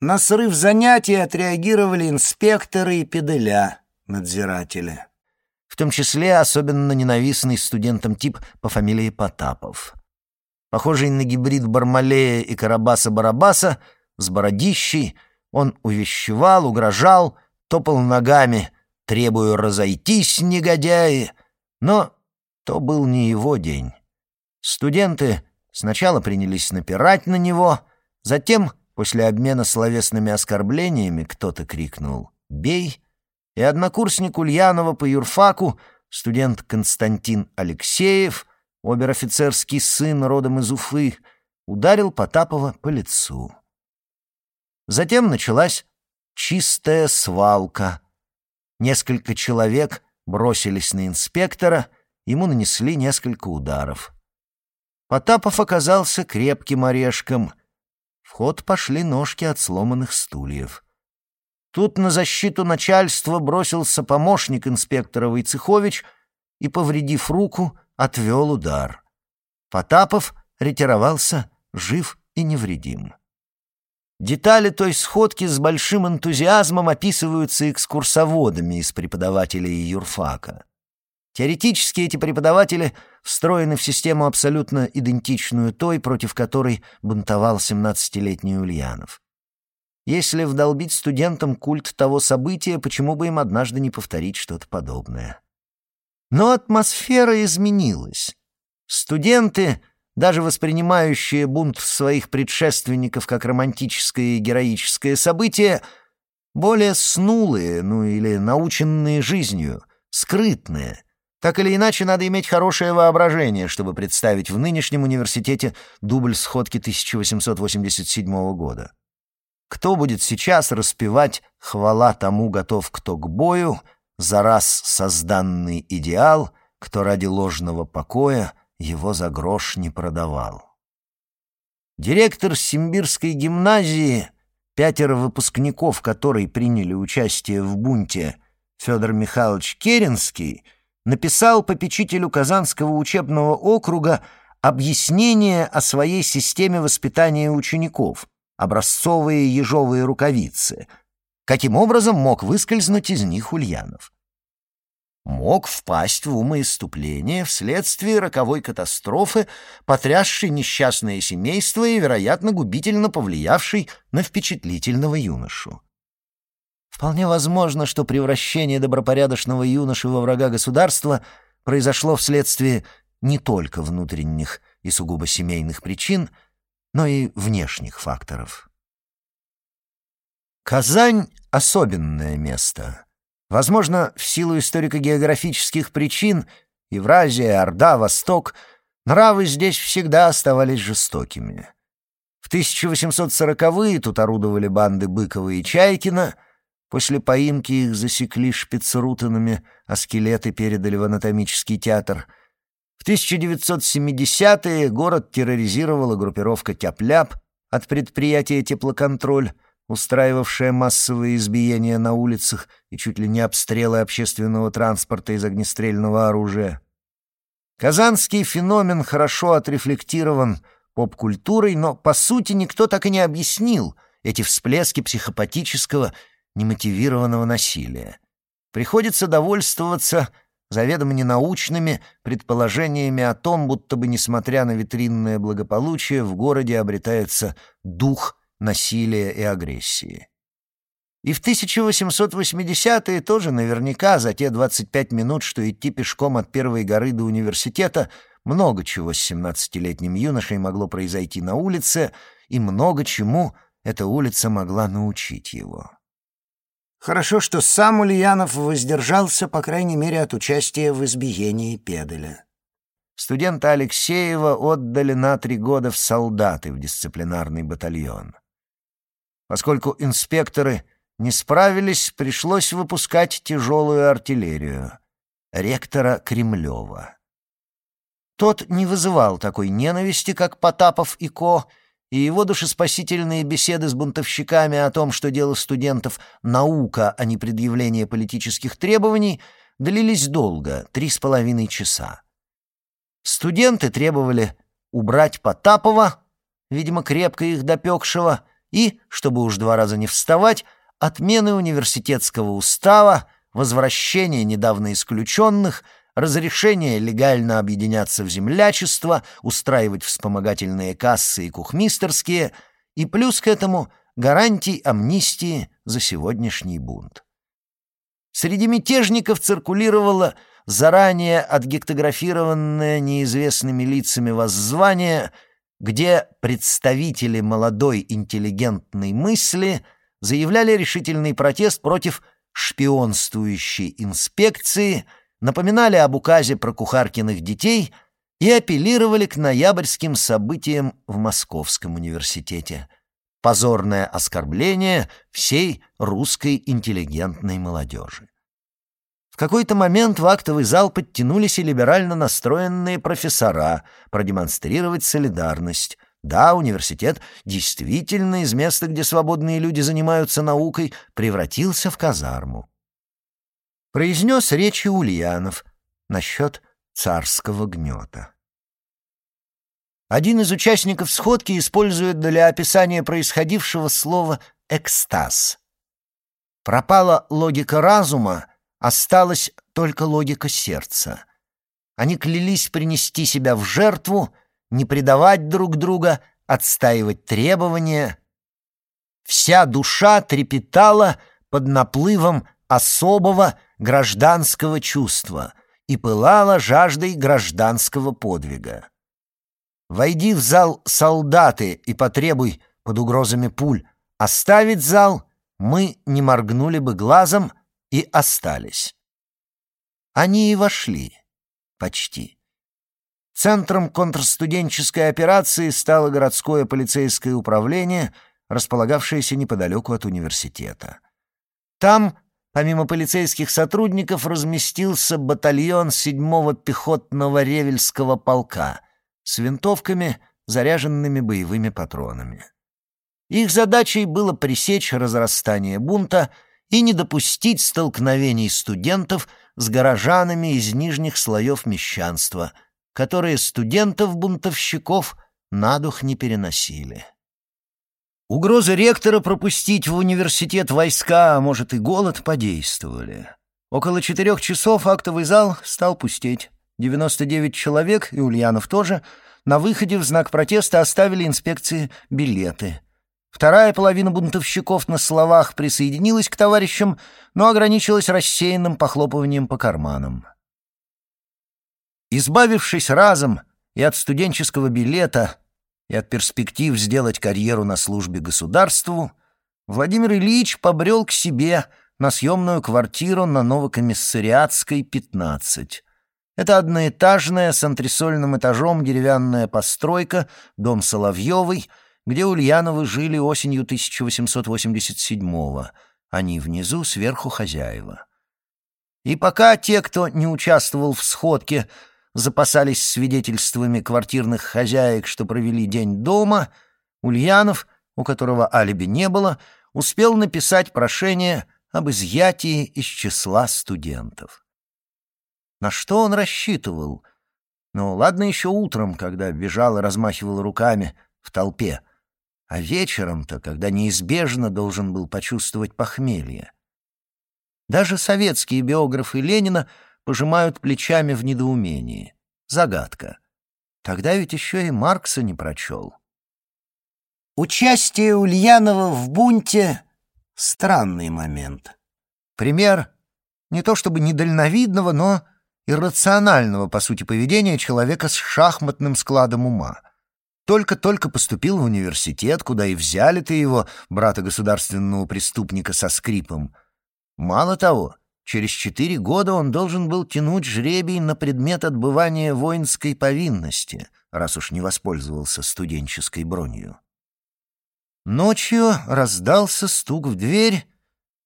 На срыв занятий отреагировали инспекторы и педеля, надзиратели. В том числе особенно ненавистный студентам тип по фамилии Потапов. Похожий на гибрид Бармалея и Карабаса-Барабаса, с бородищей, он увещевал, угрожал, топал ногами, требуя разойтись, негодяи. Но то был не его день. Студенты Сначала принялись напирать на него, Затем, после обмена словесными оскорблениями, кто-то крикнул «Бей!», и однокурсник Ульянова по юрфаку, студент Константин Алексеев, обер-офицерский сын родом из Уфы, ударил Потапова по лицу. Затем началась чистая свалка. Несколько человек бросились на инспектора, ему нанесли несколько ударов. Потапов оказался крепким орешком. В ход пошли ножки от сломанных стульев. Тут на защиту начальства бросился помощник инспектора Войцехович и, повредив руку, отвел удар. Потапов ретировался жив и невредим. Детали той сходки с большим энтузиазмом описываются экскурсоводами из преподавателей юрфака. Теоретически эти преподаватели встроены в систему абсолютно идентичную той, против которой бунтовал 17-летний Ульянов. Если вдолбить студентам культ того события, почему бы им однажды не повторить что-то подобное? Но атмосфера изменилась. Студенты, даже воспринимающие бунт своих предшественников как романтическое и героическое событие, более снулые, ну или наученные жизнью, скрытные. Так или иначе, надо иметь хорошее воображение, чтобы представить в нынешнем университете дубль сходки 1887 года. Кто будет сейчас распевать «Хвала тому готов, кто к бою», «За раз созданный идеал», кто ради ложного покоя его за грош не продавал. Директор Симбирской гимназии, пятеро выпускников которой приняли участие в бунте, Федор Михайлович Керенский, написал попечителю Казанского учебного округа объяснение о своей системе воспитания учеников — образцовые ежовые рукавицы. Каким образом мог выскользнуть из них Ульянов? Мог впасть в умоиступление вследствие роковой катастрофы, потрясшей несчастное семейство и, вероятно, губительно повлиявшей на впечатлительного юношу. Вполне возможно, что превращение добропорядочного юноши во врага государства произошло вследствие не только внутренних и сугубо семейных причин — но и внешних факторов. Казань — особенное место. Возможно, в силу историко-географических причин Евразия, Орда, Восток — нравы здесь всегда оставались жестокими. В 1840-е тут орудовали банды Быкова и Чайкина, после поимки их засекли шпицрутанами, а скелеты передали в анатомический театр — в 1970-е город терроризировала группировка «Тяп-ляп» от предприятия «Теплоконтроль», устраивавшая массовые избиения на улицах и чуть ли не обстрелы общественного транспорта из огнестрельного оружия. Казанский феномен хорошо отрефлектирован поп-культурой, но, по сути, никто так и не объяснил эти всплески психопатического, немотивированного насилия. Приходится довольствоваться заведомо ненаучными предположениями о том, будто бы, несмотря на витринное благополучие, в городе обретается дух насилия и агрессии. И в 1880-е тоже наверняка за те 25 минут, что идти пешком от первой горы до университета, много чего с 17-летним юношей могло произойти на улице, и много чему эта улица могла научить его. Хорошо, что сам Ульянов воздержался, по крайней мере, от участия в избиении Педеля. Студента Алексеева отдали на три года в солдаты в дисциплинарный батальон. Поскольку инспекторы не справились, пришлось выпускать тяжелую артиллерию — ректора Кремлева. Тот не вызывал такой ненависти, как Потапов и Ко, и его душеспасительные беседы с бунтовщиками о том, что дело студентов — наука, а не предъявление политических требований, длились долго — три с половиной часа. Студенты требовали убрать Потапова, видимо, крепко их допекшего, и, чтобы уж два раза не вставать, отмены университетского устава, возвращение недавно исключенных — разрешение легально объединяться в землячество, устраивать вспомогательные кассы и кухмистерские, и плюс к этому гарантий амнистии за сегодняшний бунт. Среди мятежников циркулировало заранее отгектографированное неизвестными лицами воззвание где представители молодой интеллигентной мысли заявляли решительный протест против шпионствующей инспекции, напоминали об указе про кухаркиных детей и апеллировали к ноябрьским событиям в Московском университете. Позорное оскорбление всей русской интеллигентной молодежи. В какой-то момент в актовый зал подтянулись и либерально настроенные профессора продемонстрировать солидарность. Да, университет действительно из места, где свободные люди занимаются наукой, превратился в казарму. Произнес речи Ульянов насчет царского гнета. Один из участников сходки использует для описания происходившего слово «экстаз». Пропала логика разума, Осталась только логика сердца. Они клялись принести себя в жертву, не предавать друг друга, отстаивать требования. Вся душа трепетала под наплывом особого гражданского чувства и пылала жаждой гражданского подвига. Войди в зал солдаты и потребуй под угрозами пуль оставить зал, мы не моргнули бы глазом, и остались. Они и вошли. Почти. Центром контрстуденческой операции стало городское полицейское управление, располагавшееся неподалеку от университета. Там, помимо полицейских сотрудников, разместился батальон 7-го пехотного ревельского полка с винтовками, заряженными боевыми патронами. Их задачей было пресечь разрастание бунта — и не допустить столкновений студентов с горожанами из нижних слоев мещанства, которые студентов-бунтовщиков на дух не переносили. Угрозы ректора пропустить в университет войска, а может и голод, подействовали. Около четырех часов актовый зал стал пустеть. 99 человек, и Ульянов тоже, на выходе в знак протеста оставили инспекции билеты — Вторая половина бунтовщиков на словах присоединилась к товарищам, но ограничилась рассеянным похлопыванием по карманам. Избавившись разом и от студенческого билета, и от перспектив сделать карьеру на службе государству, Владимир Ильич побрел к себе на съемную квартиру на Новокомиссариатской, 15. Это одноэтажная с антресольным этажом деревянная постройка, дом Соловьевой — где Ульяновы жили осенью 1887-го, они внизу, сверху хозяева. И пока те, кто не участвовал в сходке, запасались свидетельствами квартирных хозяек, что провели день дома, Ульянов, у которого алиби не было, успел написать прошение об изъятии из числа студентов. На что он рассчитывал? Ну, ладно еще утром, когда бежал и размахивал руками в толпе. А вечером-то, когда неизбежно должен был почувствовать похмелье. Даже советские биографы Ленина пожимают плечами в недоумении. Загадка. Тогда ведь еще и Маркса не прочел. Участие Ульянова в бунте — странный момент. Пример не то чтобы недальновидного, но иррационального, по сути, поведения человека с шахматным складом ума — только-только поступил в университет, куда и взяли-то его, брата государственного преступника со скрипом. Мало того, через четыре года он должен был тянуть жребий на предмет отбывания воинской повинности, раз уж не воспользовался студенческой бронью. Ночью раздался стук в дверь,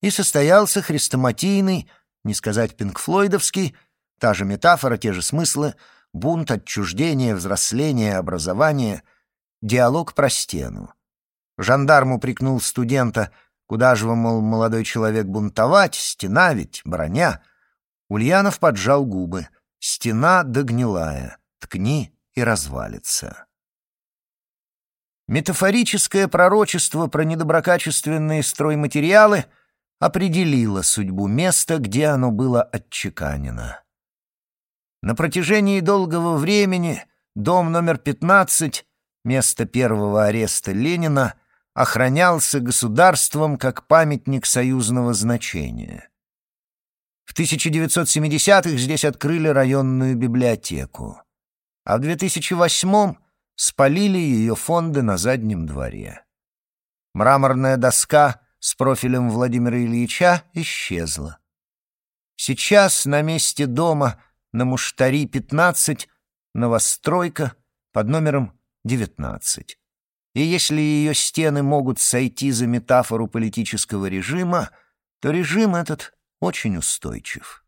и состоялся хрестоматийный, не сказать пинкфлойдовский, та же метафора, те же смыслы, бунт, отчуждение, взросление, образование — Диалог про стену. Жандарм упрекнул студента, куда же вы, мол, молодой человек, бунтовать, стена ведь, броня. Ульянов поджал губы. Стена догнилая, ткни и развалится. Метафорическое пророчество про недоброкачественные стройматериалы определило судьбу места, где оно было отчеканено. На протяжении долгого времени дом номер 15 место первого ареста Ленина, охранялся государством как памятник союзного значения. В 1970-х здесь открыли районную библиотеку, а в 2008-м спалили ее фонды на заднем дворе. Мраморная доска с профилем Владимира Ильича исчезла. Сейчас на месте дома на Муштари 15 новостройка под номером 19. И если ее стены могут сойти за метафору политического режима, то режим этот очень устойчив.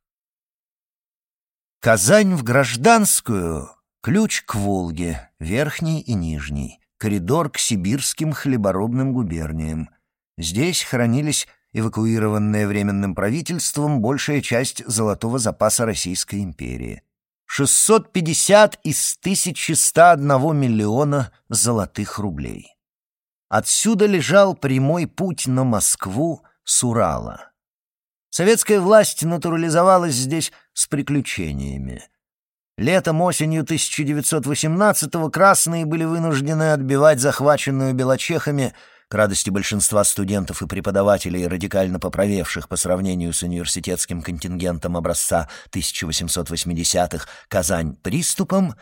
Казань в гражданскую — ключ к Волге, верхний и нижний, коридор к сибирским хлеборобным губерниям. Здесь хранились эвакуированная временным правительством большая часть золотого запаса Российской империи. 650 из 1101 миллиона золотых рублей. Отсюда лежал прямой путь на Москву с Урала. Советская власть натурализовалась здесь с приключениями. Летом-осенью 1918-го красные были вынуждены отбивать захваченную белочехами к радости большинства студентов и преподавателей, радикально поправевших по сравнению с университетским контингентом образца 1880-х Казань приступом,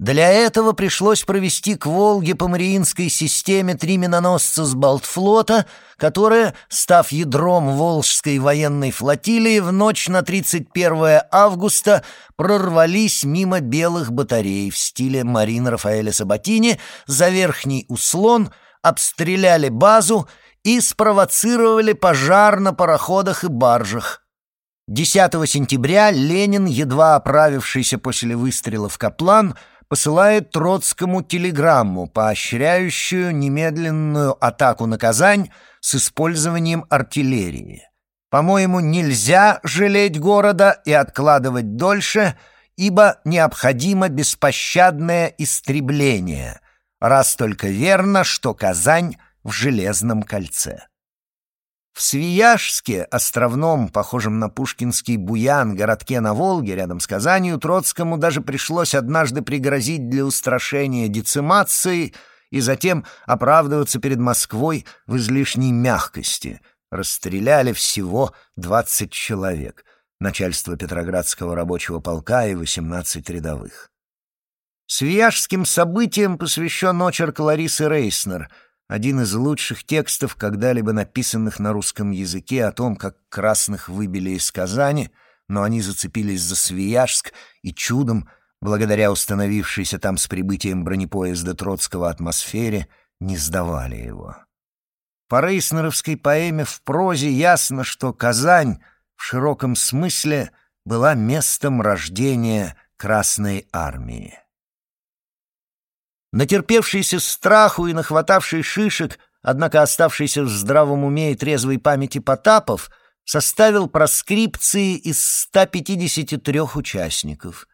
для этого пришлось провести к Волге по Мариинской системе три миноносца с Балтфлота, которые, став ядром Волжской военной флотилии, в ночь на 31 августа прорвались мимо белых батарей в стиле Марин Рафаэля Сабатини за верхний услон, обстреляли базу и спровоцировали пожар на пароходах и баржах. 10 сентября Ленин, едва оправившийся после выстрелов Каплан, посылает Троцкому телеграмму, поощряющую немедленную атаку на Казань с использованием артиллерии. По-моему, нельзя жалеть города и откладывать дольше, ибо необходимо беспощадное истребление, раз только верно, что Казань в железном кольце. В Свияжске, островном, похожем на пушкинский Буян, городке на Волге, рядом с Казанью, Троцкому даже пришлось однажды пригрозить для устрашения децимации и затем оправдываться перед Москвой в излишней мягкости. Расстреляли всего 20 человек, начальство Петроградского рабочего полка и 18 рядовых. Свияжским событиям посвящен очерк Ларисы Рейснер — один из лучших текстов, когда-либо написанных на русском языке о том, как красных выбили из Казани, но они зацепились за Свияжск и чудом, благодаря установившейся там с прибытием бронепоезда Троцкого атмосфере, не сдавали его. По рейснеровской поэме в прозе ясно, что Казань в широком смысле была местом рождения Красной Армии. Натерпевшийся страху и нахватавший шишек, однако оставшийся в здравом уме и трезвой памяти Потапов, составил проскрипции из 153 участников.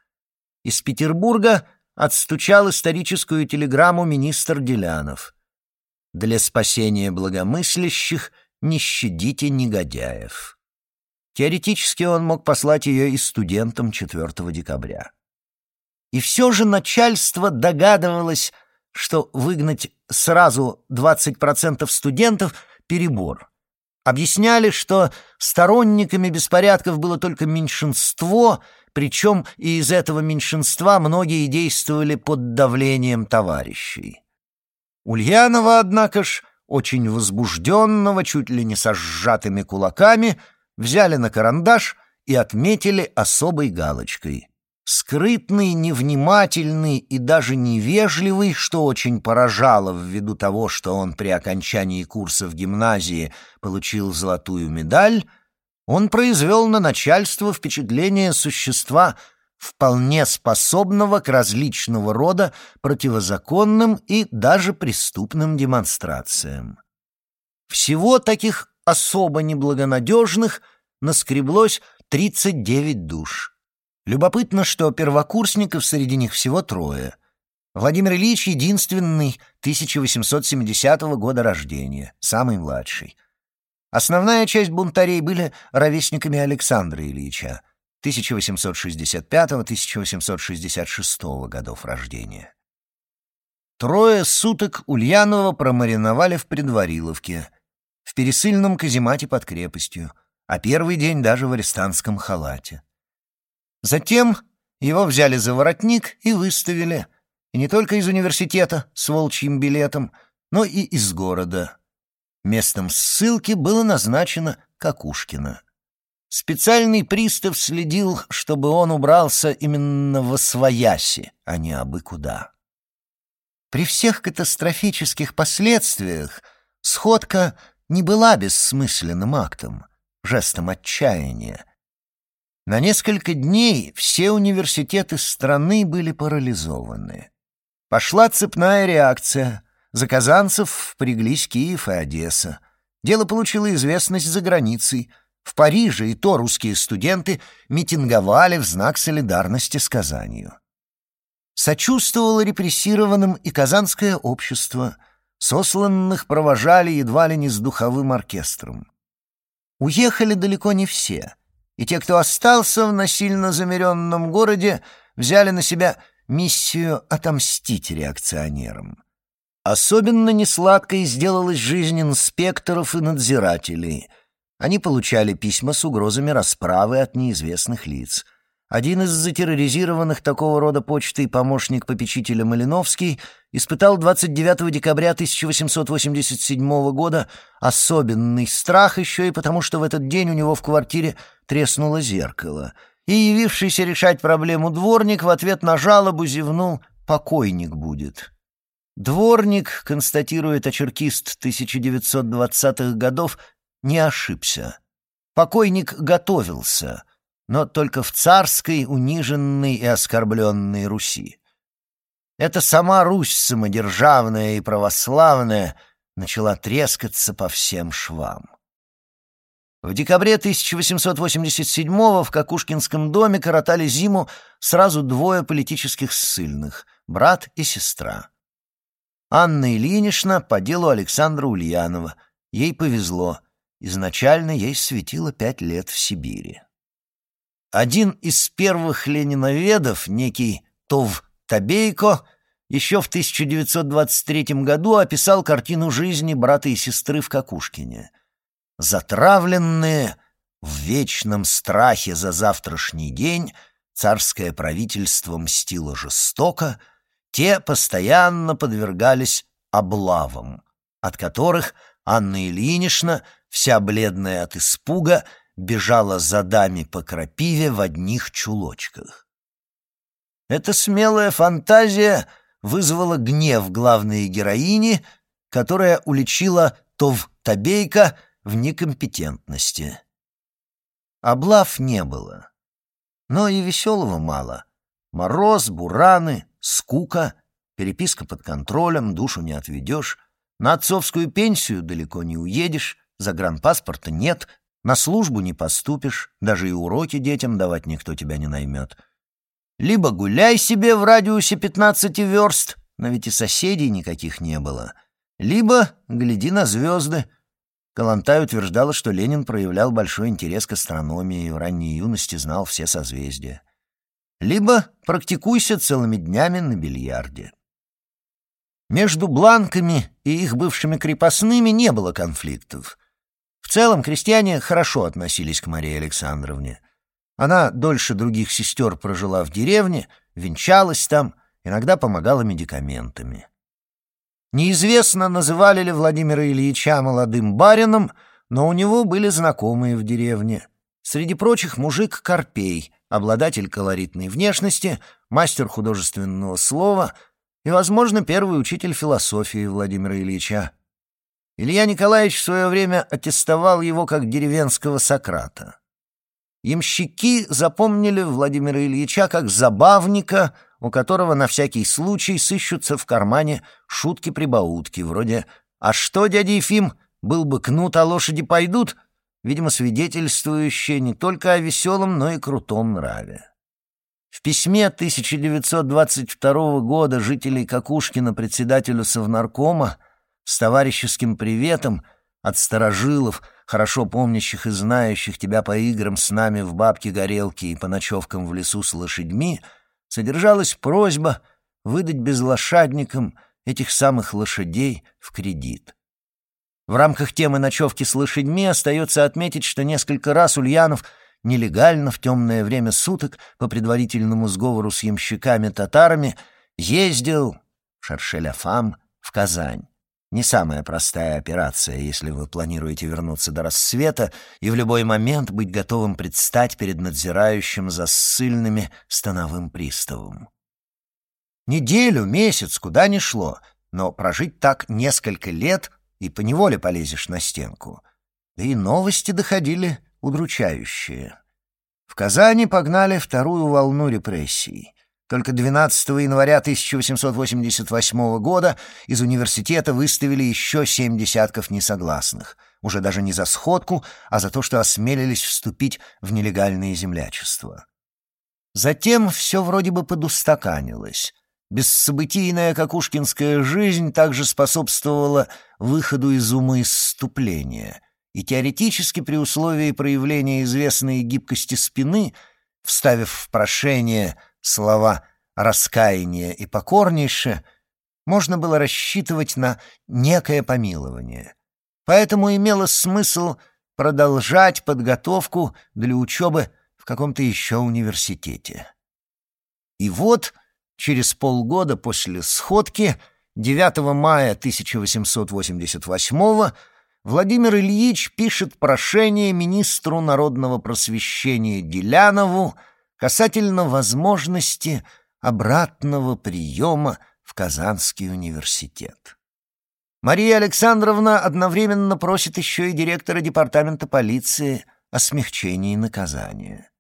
Из Петербурга отстучал историческую телеграмму министр Делянов. «Для спасения благомыслящих не щадите негодяев». Теоретически он мог послать ее и студентам 4 декабря. И все же начальство догадывалось, что выгнать сразу 20% студентов — перебор. Объясняли, что сторонниками беспорядков было только меньшинство, причем и из этого меньшинства многие действовали под давлением товарищей. Ульянова, однако ж, очень возбужденного, чуть ли не со сжатыми кулаками, взяли на карандаш и отметили особой галочкой. Скрытный, невнимательный и даже невежливый, что очень поражало ввиду того, что он при окончании курса в гимназии получил золотую медаль, он произвел на начальство впечатление существа, вполне способного к различного рода противозаконным и даже преступным демонстрациям. Всего таких особо неблагонадежных наскреблось 39 душ. Любопытно, что первокурсников среди них всего трое. Владимир Ильич — единственный 1870 года рождения, самый младший. Основная часть бунтарей были ровесниками Александра Ильича, 1865-1866 годов рождения. Трое суток Ульянова промариновали в предвариловке, в пересыльном каземате под крепостью, а первый день даже в арестантском халате. Затем его взяли за воротник и выставили, и не только из университета с волчьим билетом, но и из города. Местом ссылки было назначено Какушкино. Специальный пристав следил, чтобы он убрался именно во свояси, а не абы куда. При всех катастрофических последствиях сходка не была бессмысленным актом, жестом отчаяния. На несколько дней все университеты страны были парализованы. Пошла цепная реакция. За казанцев впряглись Киев и Одесса. Дело получило известность за границей. В Париже и то русские студенты митинговали в знак солидарности с Казанью. Сочувствовало репрессированным и казанское общество. Сосланных провожали едва ли не с духовым оркестром. Уехали далеко не все, и те, кто остался в насильно замеренном городе, взяли на себя миссию отомстить реакционерам. Особенно несладкой сделалась жизнь инспекторов и надзирателей. Они получали письма с угрозами расправы от неизвестных лиц — один из затерроризированных такого рода почтой помощник попечителя Малиновский испытал 29 декабря 1887 года особенный страх еще и потому, что в этот день у него в квартире треснуло зеркало. И явившийся решать проблему дворник в ответ на жалобу зевнул «покойник будет». Дворник, констатирует очеркист 1920-х годов, не ошибся. Покойник готовился — но только в царской, униженной и оскорбленной Руси. Это сама Русь самодержавная и православная начала трескаться по всем швам. В декабре 1887-го в Кокушкинском доме коротали зиму сразу двое политических ссыльных — брат и сестра. Анна Ильинична по делу Александра Ульянова. Ей повезло. Изначально ей светило пять лет в Сибири. Один из первых лениноведов, некий Тов Табейко, еще в 1923 году описал картину жизни брата и сестры в Какушкине. Затравленные, в вечном страхе за завтрашний день, царское правительство мстило жестоко, те постоянно подвергались облавам, от которых Анна Ильинична, вся бледная от испуга, бежала за дами по крапиве в одних чулочках. Эта смелая фантазия вызвала гнев главной героини, которая уличила Тов Табейка в некомпетентности. Облав не было. Но и веселого мало. Мороз, бураны, скука, переписка под контролем, душу не отведешь, на отцовскую пенсию далеко не уедешь, загранпаспорта нет, на службу не поступишь, даже и уроки детям давать никто тебя не наймет. Либо гуляй себе в радиусе пятнадцати верст, но ведь и соседей никаких не было. Либо гляди на звезды. Калантай утверждала, что Ленин проявлял большой интерес к астрономии и в ранней юности знал все созвездия. Либо практикуйся целыми днями на бильярде. Между бланками и их бывшими крепостными не было конфликтов — в целом крестьяне хорошо относились к Марии Александровне. Она дольше других сестер прожила в деревне, венчалась там, иногда помогала медикаментами. Неизвестно, называли ли Владимира Ильича молодым барином, но у него были знакомые в деревне. Среди прочих мужик Карпей, обладатель колоритной внешности, мастер художественного слова и, возможно, первый учитель философии Владимира Ильича. Илья Николаевич в свое время аттестовал его как деревенского Сократа. Ямщики запомнили Владимира Ильича как забавника, у которого на всякий случай сыщутся в кармане шутки-прибаутки, вроде «А что, дядя Ефим, был бы кнут, а лошади пойдут?» видимо, свидетельствующее не только о веселом, но и крутом нраве. В письме 1922 года жителей Какушкина председателю Совнаркома с товарищеским приветом от старожилов, хорошо помнящих и знающих тебя по играм с нами в бабки-горелки и по ночевкам в лесу с лошадьми, содержалась просьба выдать безлошадникам этих самых лошадей в кредит. В рамках темы ночевки с лошадьми остается отметить, что несколько раз Ульянов нелегально в темное время суток по предварительному сговору с ямщиками-татарами Ездил в Шершеляфам в Казань. Не самая простая операция, если вы планируете вернуться до рассвета и в любой момент быть готовым предстать перед надзирающим за ссыльными становым приставом. Неделю, месяц, куда ни шло, но прожить так несколько лет и поневоле полезешь на стенку. Да и новости доходили удручающие. В Казани погнали вторую волну репрессий. Только 12 января 1888 года из университета выставили еще семь десятков несогласных, уже даже не за сходку, а за то, что осмелились вступить в нелегальные землячества. Затем все вроде бы подустаканилось. Бессобытийная кокушкинская жизнь также способствовала выходу из ума исступления, и теоретически при условии проявления известной гибкости спины, вставив в прошение слова «раскаяние» и «покорнейше», можно было рассчитывать на некое помилование. Поэтому имело смысл продолжать подготовку для учебы в каком-то еще университете. И вот Через полгода после сходки, 9 мая 1888 Владимир Ильич пишет прошение министру народного просвещения Делянову касательно возможности обратного приема в Казанский университет. Мария Александровна одновременно просит еще и директора департамента полиции о смягчении наказания.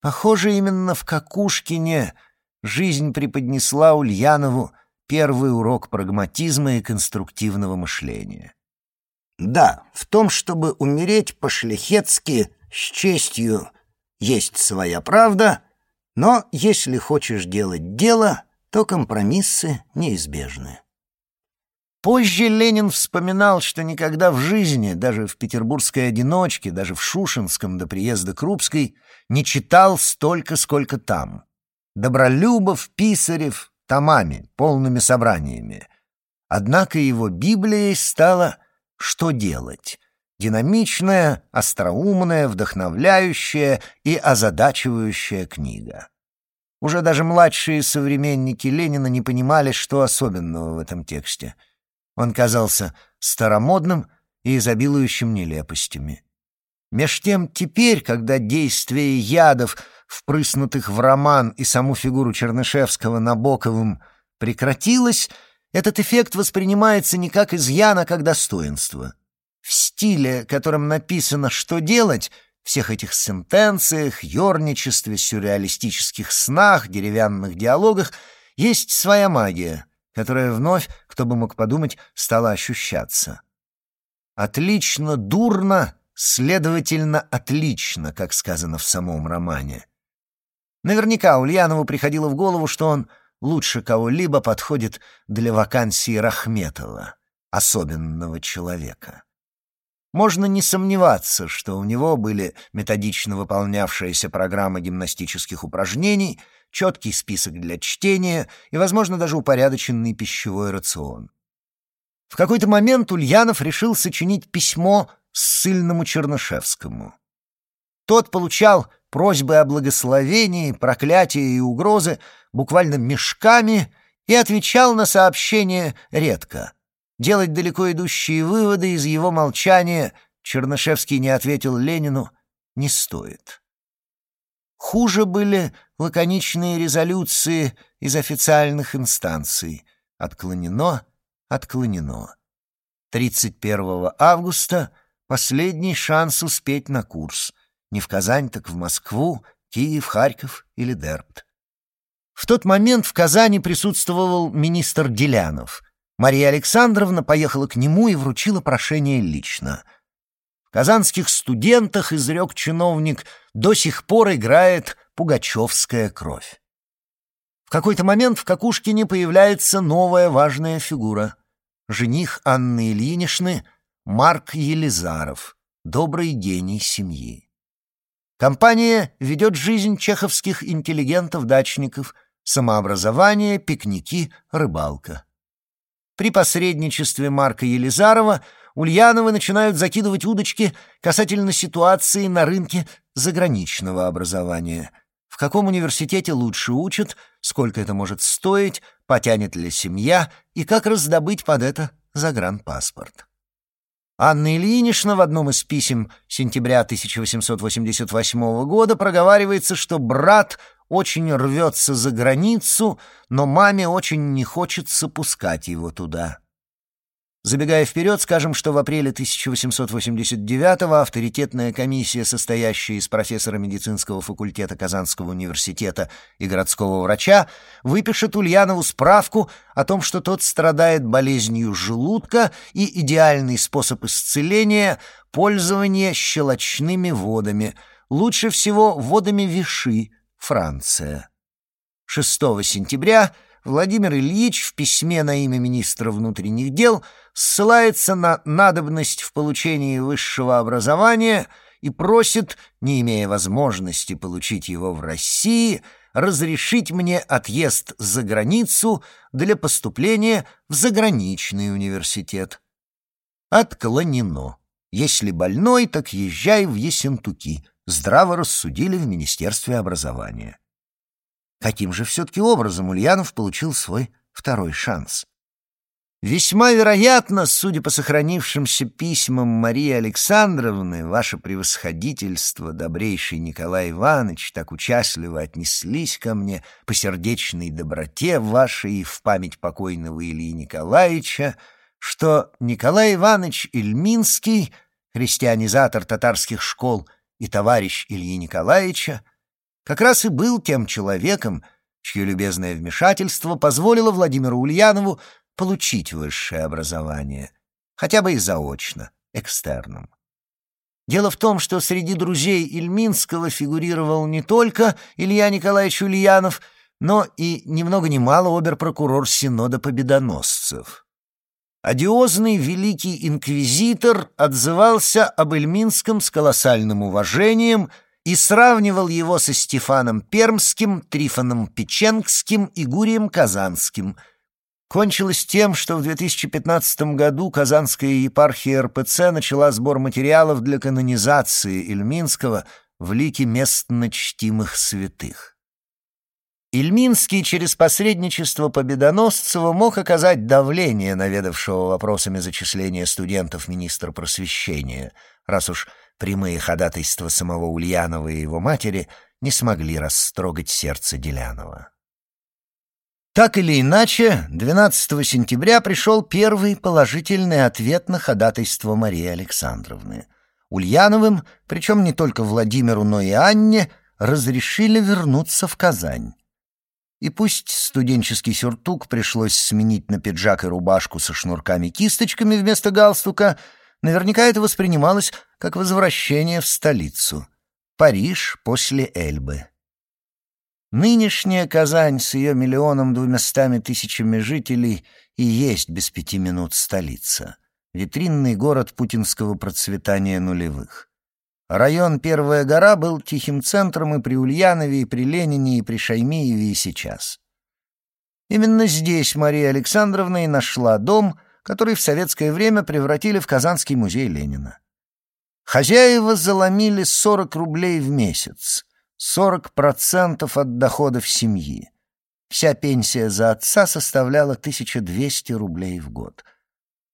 Похоже, именно в Какушкине – жизнь преподнесла Ульянову первый урок прагматизма и конструктивного мышления. Да, в том, чтобы умереть по-шляхетски, с честью, есть своя правда, но если хочешь делать дело, то компромиссы неизбежны. Позже Ленин вспоминал, что никогда в жизни, даже в петербургской одиночке, даже в Шушинском до приезда Крупской, не читал столько, сколько там. Добролюбов, Писарев, томами, полными собраниями. Однако его Библией стало «Что делать?» Динамичная, остроумная, вдохновляющая и озадачивающая книга. Уже даже младшие современники Ленина не понимали, что особенного в этом тексте. Он казался старомодным и изобилующим нелепостями. Меж тем теперь, когда действие ядов — впрыснутых в роман и саму фигуру Чернышевского Набоковым, прекратилось, этот эффект воспринимается не как изъян, а как достоинство. В стиле, которым написано «что делать», всех этих сентенциях, ёрничестве, сюрреалистических снах, деревянных диалогах есть своя магия, которая вновь, кто бы мог подумать, стала ощущаться. Отлично, дурно, следовательно, отлично, как сказано в самом романе. Наверняка Ульянову приходило в голову, что он лучше кого-либо подходит для вакансии Рахметова, особенного человека. Можно не сомневаться, что у него были методично выполнявшаяся программа гимнастических упражнений, четкий список для чтения и, возможно, даже упорядоченный пищевой рацион. В какой-то момент Ульянов решил сочинить письмо ссыльному Чернышевскому. Тот получал просьбы о благословении, проклятия и угрозы буквально мешками и отвечал на сообщения редко. Делать далеко идущие выводы из его молчания Чернышевский не ответил Ленину не стоит. Хуже были лаконичные резолюции из официальных инстанций. Отклонено, отклонено. 31 августа — последний шанс успеть на курс — не в Казань, так в Москву, Киев, Харьков или Дербт. В тот момент в Казани присутствовал министр Делянов. Мария Александровна поехала к нему и вручила прошение лично. В казанских студентах, изрек чиновник, до сих пор играет пугачевская кровь. В какой-то момент в Какушкине появляется новая важная фигура. Жених Анны Ильиничны Марк Елизаров, добрый гений семьи. Компания ведет жизнь чеховских интеллигентов-дачников, самообразование, пикники, рыбалка. При посредничестве Марка Елизарова Ульяновы начинают закидывать удочки касательно ситуации на рынке заграничного образования. В каком университете лучше учат, сколько это может стоить, потянет ли семья и как раздобыть под это загранпаспорт. Анна Ильинична в одном из писем сентября 1888 года проговаривается, что брат очень рвется за границу, но маме очень не хочется пускать его туда. Забегая вперед, скажем, что в апреле 1889-го авторитетная комиссия, состоящая из профессора медицинского факультета Казанского университета и городского врача, выпишет Ульянову справку о том, что тот страдает болезнью желудка и идеальный способ исцеления — пользование щелочными водами, лучше всего водами Виши, Франция. 6 сентября — Владимир Ильич в письме на имя министра внутренних дел ссылается на надобность в получении высшего образования и просит, не имея возможности получить его в России, разрешить мне отъезд за границу для поступления в заграничный университет. Отклонено. Если больной, так езжай в Ессентуки. Здраво рассудили в Министерстве образования. Каким же все-таки образом Ульянов получил свой второй шанс? Весьма вероятно, судя по сохранившимся письмам Марии Александровны, ваше превосходительство, добрейший Николай Иванович, так участливо отнеслись ко мне по сердечной доброте вашей и в память покойного Ильи Николаевича, что Николай Иванович Ильминский, христианизатор татарских школ и товарищ Ильи Николаевича, как раз и был тем человеком, чье любезное вмешательство позволило Владимиру Ульянову получить высшее образование, хотя бы и заочно, экстерном. Дело в том, что среди друзей Ильминского фигурировал не только Илья Николаевич Ульянов, но и ни много ни мало оберпрокурор Синода Победоносцев. Одиозный великий инквизитор отзывался об Ильминском с колоссальным уважением — и сравнивал его со Стефаном Пермским, Трифоном Печенгским и Гурием Казанским. Кончилось тем, что в 2015 году Казанская епархия РПЦ начала сбор материалов для канонизации Ильминского в лике местно чтимых святых. Ильминский через посредничество Победоносцева мог оказать давление наведавшего вопросами зачисления студентов министра просвещения, раз уж Прямые ходатайства самого Ульянова и его матери не смогли растрогать сердце Делянова. Так или иначе, 12 сентября пришел первый положительный ответ на ходатайство Марии Александровны. Ульяновым, причем не только Владимиру, но и Анне, разрешили вернуться в Казань. И пусть студенческий сюртук пришлось сменить на пиджак и рубашку со шнурками-кисточками вместо галстука — Наверняка это воспринималось как возвращение в столицу. Париж после Эльбы. Нынешняя Казань с ее миллионом двумястами тысячами жителей и есть без пяти минут столица. Витринный город путинского процветания нулевых. Район Первая гора был тихим центром и при Ульянове, и при Ленине, и при Шаймиеве, и сейчас. Именно здесь Мария Александровна и нашла дом — который в советское время превратили в Казанский музей Ленина. Хозяева заломили 40 рублей в месяц, 40% от доходов семьи. Вся пенсия за отца составляла 1200 рублей в год.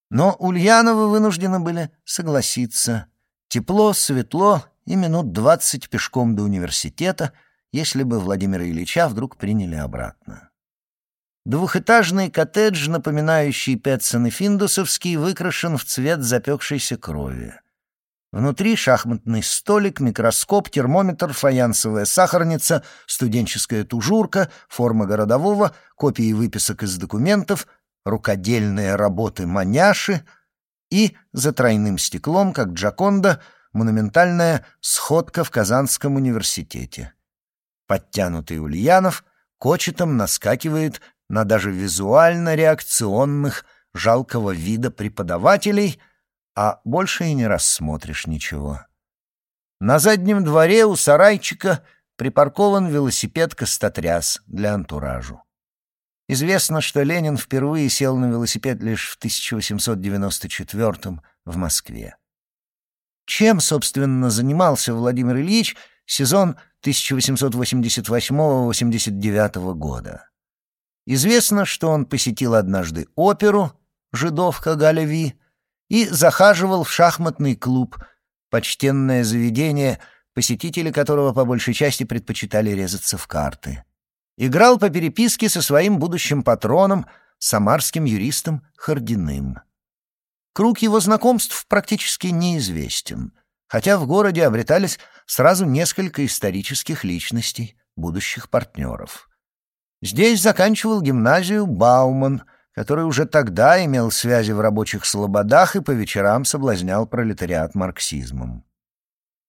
Но Ульяновы вынуждены были согласиться. Тепло, светло и минут двадцать пешком до университета, если бы Владимира Ильича вдруг приняли обратно. Двухэтажный коттедж, напоминающий Петсон и Финдусовский, выкрашен в цвет запекшейся крови. Внутри шахматный столик, микроскоп, термометр, фаянсовая сахарница, студенческая тужурка, форма городового, копии выписок из документов, рукодельные работы маняши и, за тройным стеклом, как Джаконда, монументальная сходка в Казанском университете. Подтянутый Ульянов кочетом наскакивает на даже визуально реакционных, жалкого вида преподавателей, а больше и не рассмотришь ничего. На заднем дворе у сарайчика припаркован велосипед-костотряс для антуражу. Известно, что Ленин впервые сел на велосипед лишь в 1894 в Москве. Чем, собственно, занимался Владимир Ильич сезон 1888-89 года. Известно, что он посетил однажды оперу «Жидовка Галяви» и захаживал в шахматный клуб, почтенное заведение, посетители которого по большей части предпочитали резаться в карты. Играл по переписке со своим будущим патроном, самарским юристом Хардиным. Круг его знакомств практически неизвестен, хотя в городе обретались сразу несколько исторических личностей, будущих партнеров. Здесь заканчивал гимназию Бауман, который уже тогда имел связи в рабочих слободах и по вечерам соблазнял пролетариат марксизмом.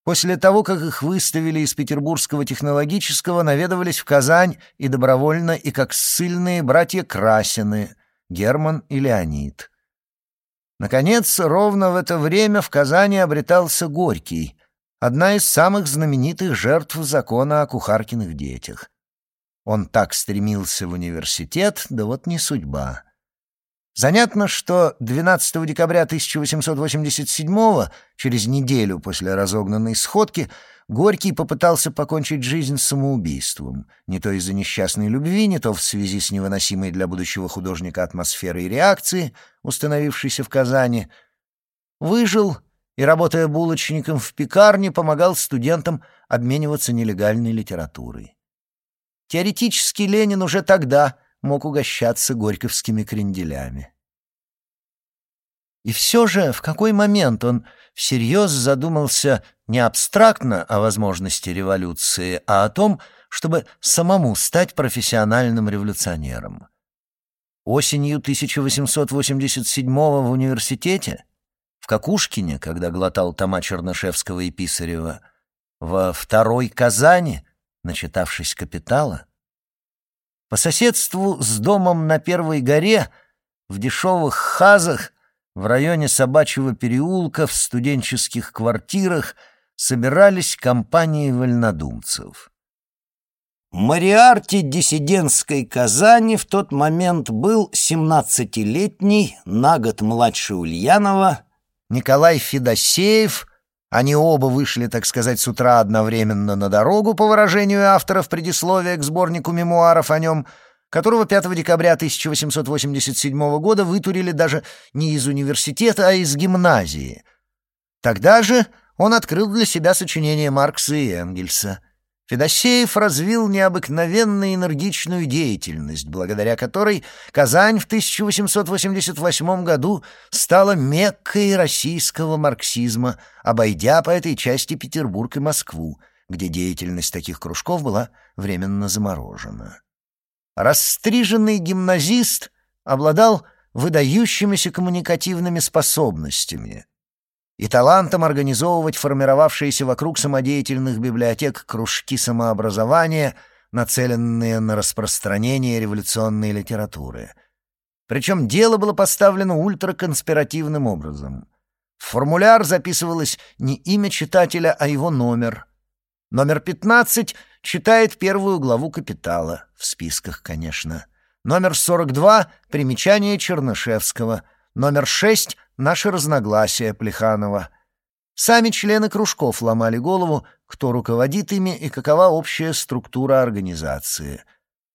После того, как их выставили из Петербургского технологического, наведывались в Казань и добровольно, и как ссыльные братья Красины, Герман и Леонид. Наконец, ровно в это время в Казани обретался Горький, одна из самых знаменитых жертв закона о кухаркиных детях. Он так стремился в университет, да вот не судьба. Занятно, что 12 декабря 1887 через неделю после разогнанной сходки, Горький попытался покончить жизнь самоубийством, не то из-за несчастной любви, не то в связи с невыносимой для будущего художника атмосферой реакции, установившейся в Казани. Выжил и, работая булочником в пекарне, помогал студентам обмениваться нелегальной литературой. Теоретически Ленин уже тогда мог угощаться горьковскими кренделями. И все же в какой момент он всерьез задумался не абстрактно о возможности революции, а о том, чтобы самому стать профессиональным революционером. Осенью 1887 в университете, в Какушкине, когда глотал тома Чернышевского и Писарева, во второй Казани, начитавшись «Капитала», по соседству с домом на Первой горе, в дешевых хазах, в районе Собачьего переулка, в студенческих квартирах собирались компании вольнодумцев. Мариарти диссидентской Казани в тот момент был 17-летний, на год младше Ульянова, Николай Федосеев, они оба вышли, так сказать, с утра одновременно на дорогу, по выражению авторов предисловия к сборнику мемуаров о нем — которого 5 декабря 1887 года вытурили даже не из университета, а из гимназии. Тогда же он открыл для себя сочинение Маркса и Энгельса. Федосеев развил необыкновенно энергичную деятельность, благодаря которой Казань в 1888 году стала меккой российского марксизма, обойдя по этой части Петербург и Москву, где деятельность таких кружков была временно заморожена. Расстриженный гимназист обладал выдающимися коммуникативными способностями и талантом организовывать формировавшиеся вокруг самодеятельных библиотек кружки самообразования, нацеленные на распространение революционной литературы. Причем дело было поставлено ультраконспиративным образом. В формуляр записывалось не имя читателя, а его номер. Номер 15 читает первую главу «Капитала», в списках, конечно. Номер 42 — примечание Чернышевского. Номер 6 — наши разногласия Плеханова. Сами члены кружков ломали голову, кто руководит ими и какова общая структура организации.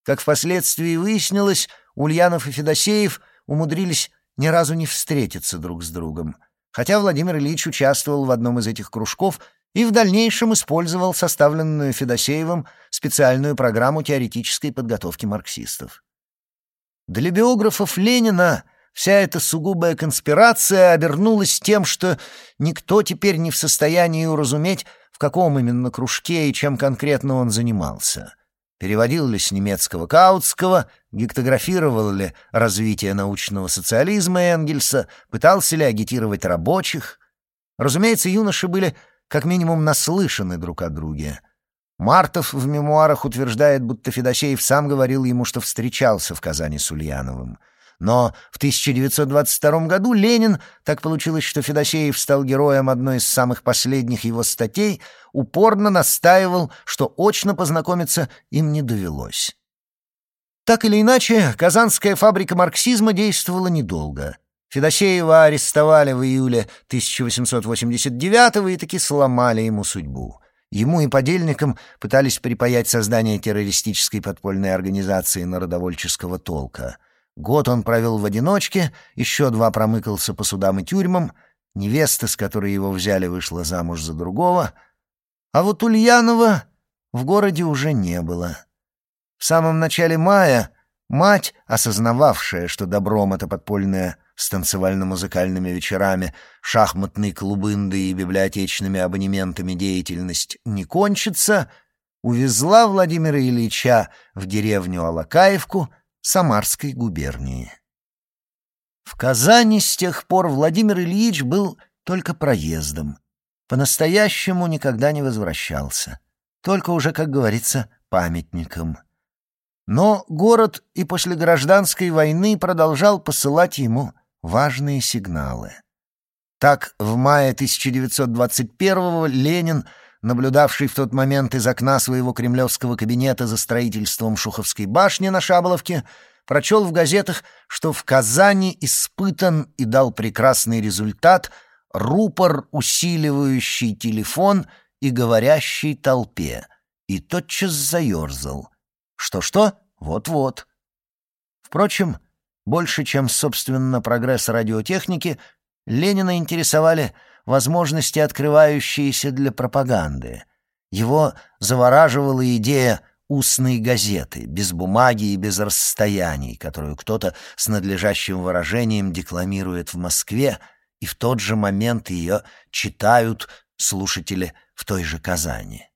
Как впоследствии выяснилось, Ульянов и Федосеев умудрились ни разу не встретиться друг с другом, хотя Владимир Ильич участвовал в одном из этих кружков — и в дальнейшем использовал составленную Федосеевым специальную программу теоретической подготовки марксистов. Для биографов Ленина вся эта сугубая конспирация обернулась тем, что никто теперь не в состоянии уразуметь, в каком именно кружке и чем конкретно он занимался. Переводил ли с немецкого Каутского, гектографировал ли развитие научного социализма Энгельса, пытался ли агитировать рабочих. Разумеется, юноши были как минимум наслышаны друг о друге. Мартов в мемуарах утверждает, будто Федосеев сам говорил ему, что встречался в Казани с Ульяновым. Но в 1922 году Ленин, так получилось, что Федосеев стал героем одной из самых последних его статей, упорно настаивал, что очно познакомиться им не довелось. Так или иначе, казанская фабрика марксизма действовала недолго. Федосеева арестовали в июле 1889 и таки сломали ему судьбу. Ему и подельникам пытались припаять создание террористической подпольной организации народовольческого толка. Год он провел в одиночке, еще два промыкался по судам и тюрьмам, невеста, с которой его взяли, вышла замуж за другого, а вот Ульянова в городе уже не было. В самом начале мая мать, осознававшая, что добром это подпольная с танцевально-музыкальными вечерами, шахматной клубындой и библиотечными абонементами деятельность не кончится, увезла Владимира Ильича в деревню Алакаевку Самарской губернии. В Казани с тех пор Владимир Ильич был только проездом. По-настоящему никогда не возвращался. Только уже, как говорится, памятником. Но город и после гражданской войны продолжал посылать ему важные сигналы. Так, в мае 1921-го Ленин, наблюдавший в тот момент из окна своего кремлевского кабинета за строительством Шуховской башни на Шаболовке, прочел в газетах, что в Казани испытан и дал прекрасный результат рупор, усиливающий телефон и говорящий толпе, и тотчас заерзал. Что-что? Вот-вот. Впрочем, больше, чем, собственно, прогресс радиотехники, Ленина интересовали возможности, открывающиеся для пропаганды. Его завораживала идея устной газеты, без бумаги и без расстояний, которую кто-то с надлежащим выражением декламирует в Москве, и в тот же момент ее читают слушатели в той же Казани.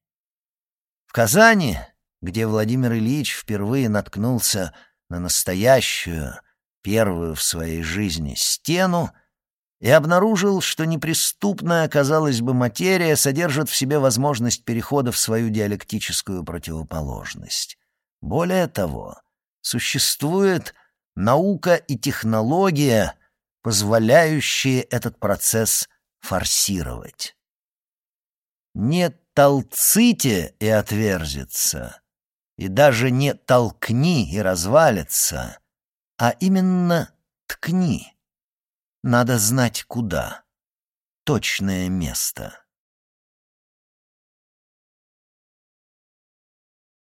В Казани, где Владимир Ильич впервые наткнулся на настоящую, первую в своей жизни стену и обнаружил, что неприступная, казалось бы, материя содержит в себе возможность перехода в свою диалектическую противоположность. Более того, существует наука и технология, позволяющие этот процесс форсировать. Не толците и отверзится, и даже не толкни и развалится — а именно ткни. Надо знать куда. Точное место.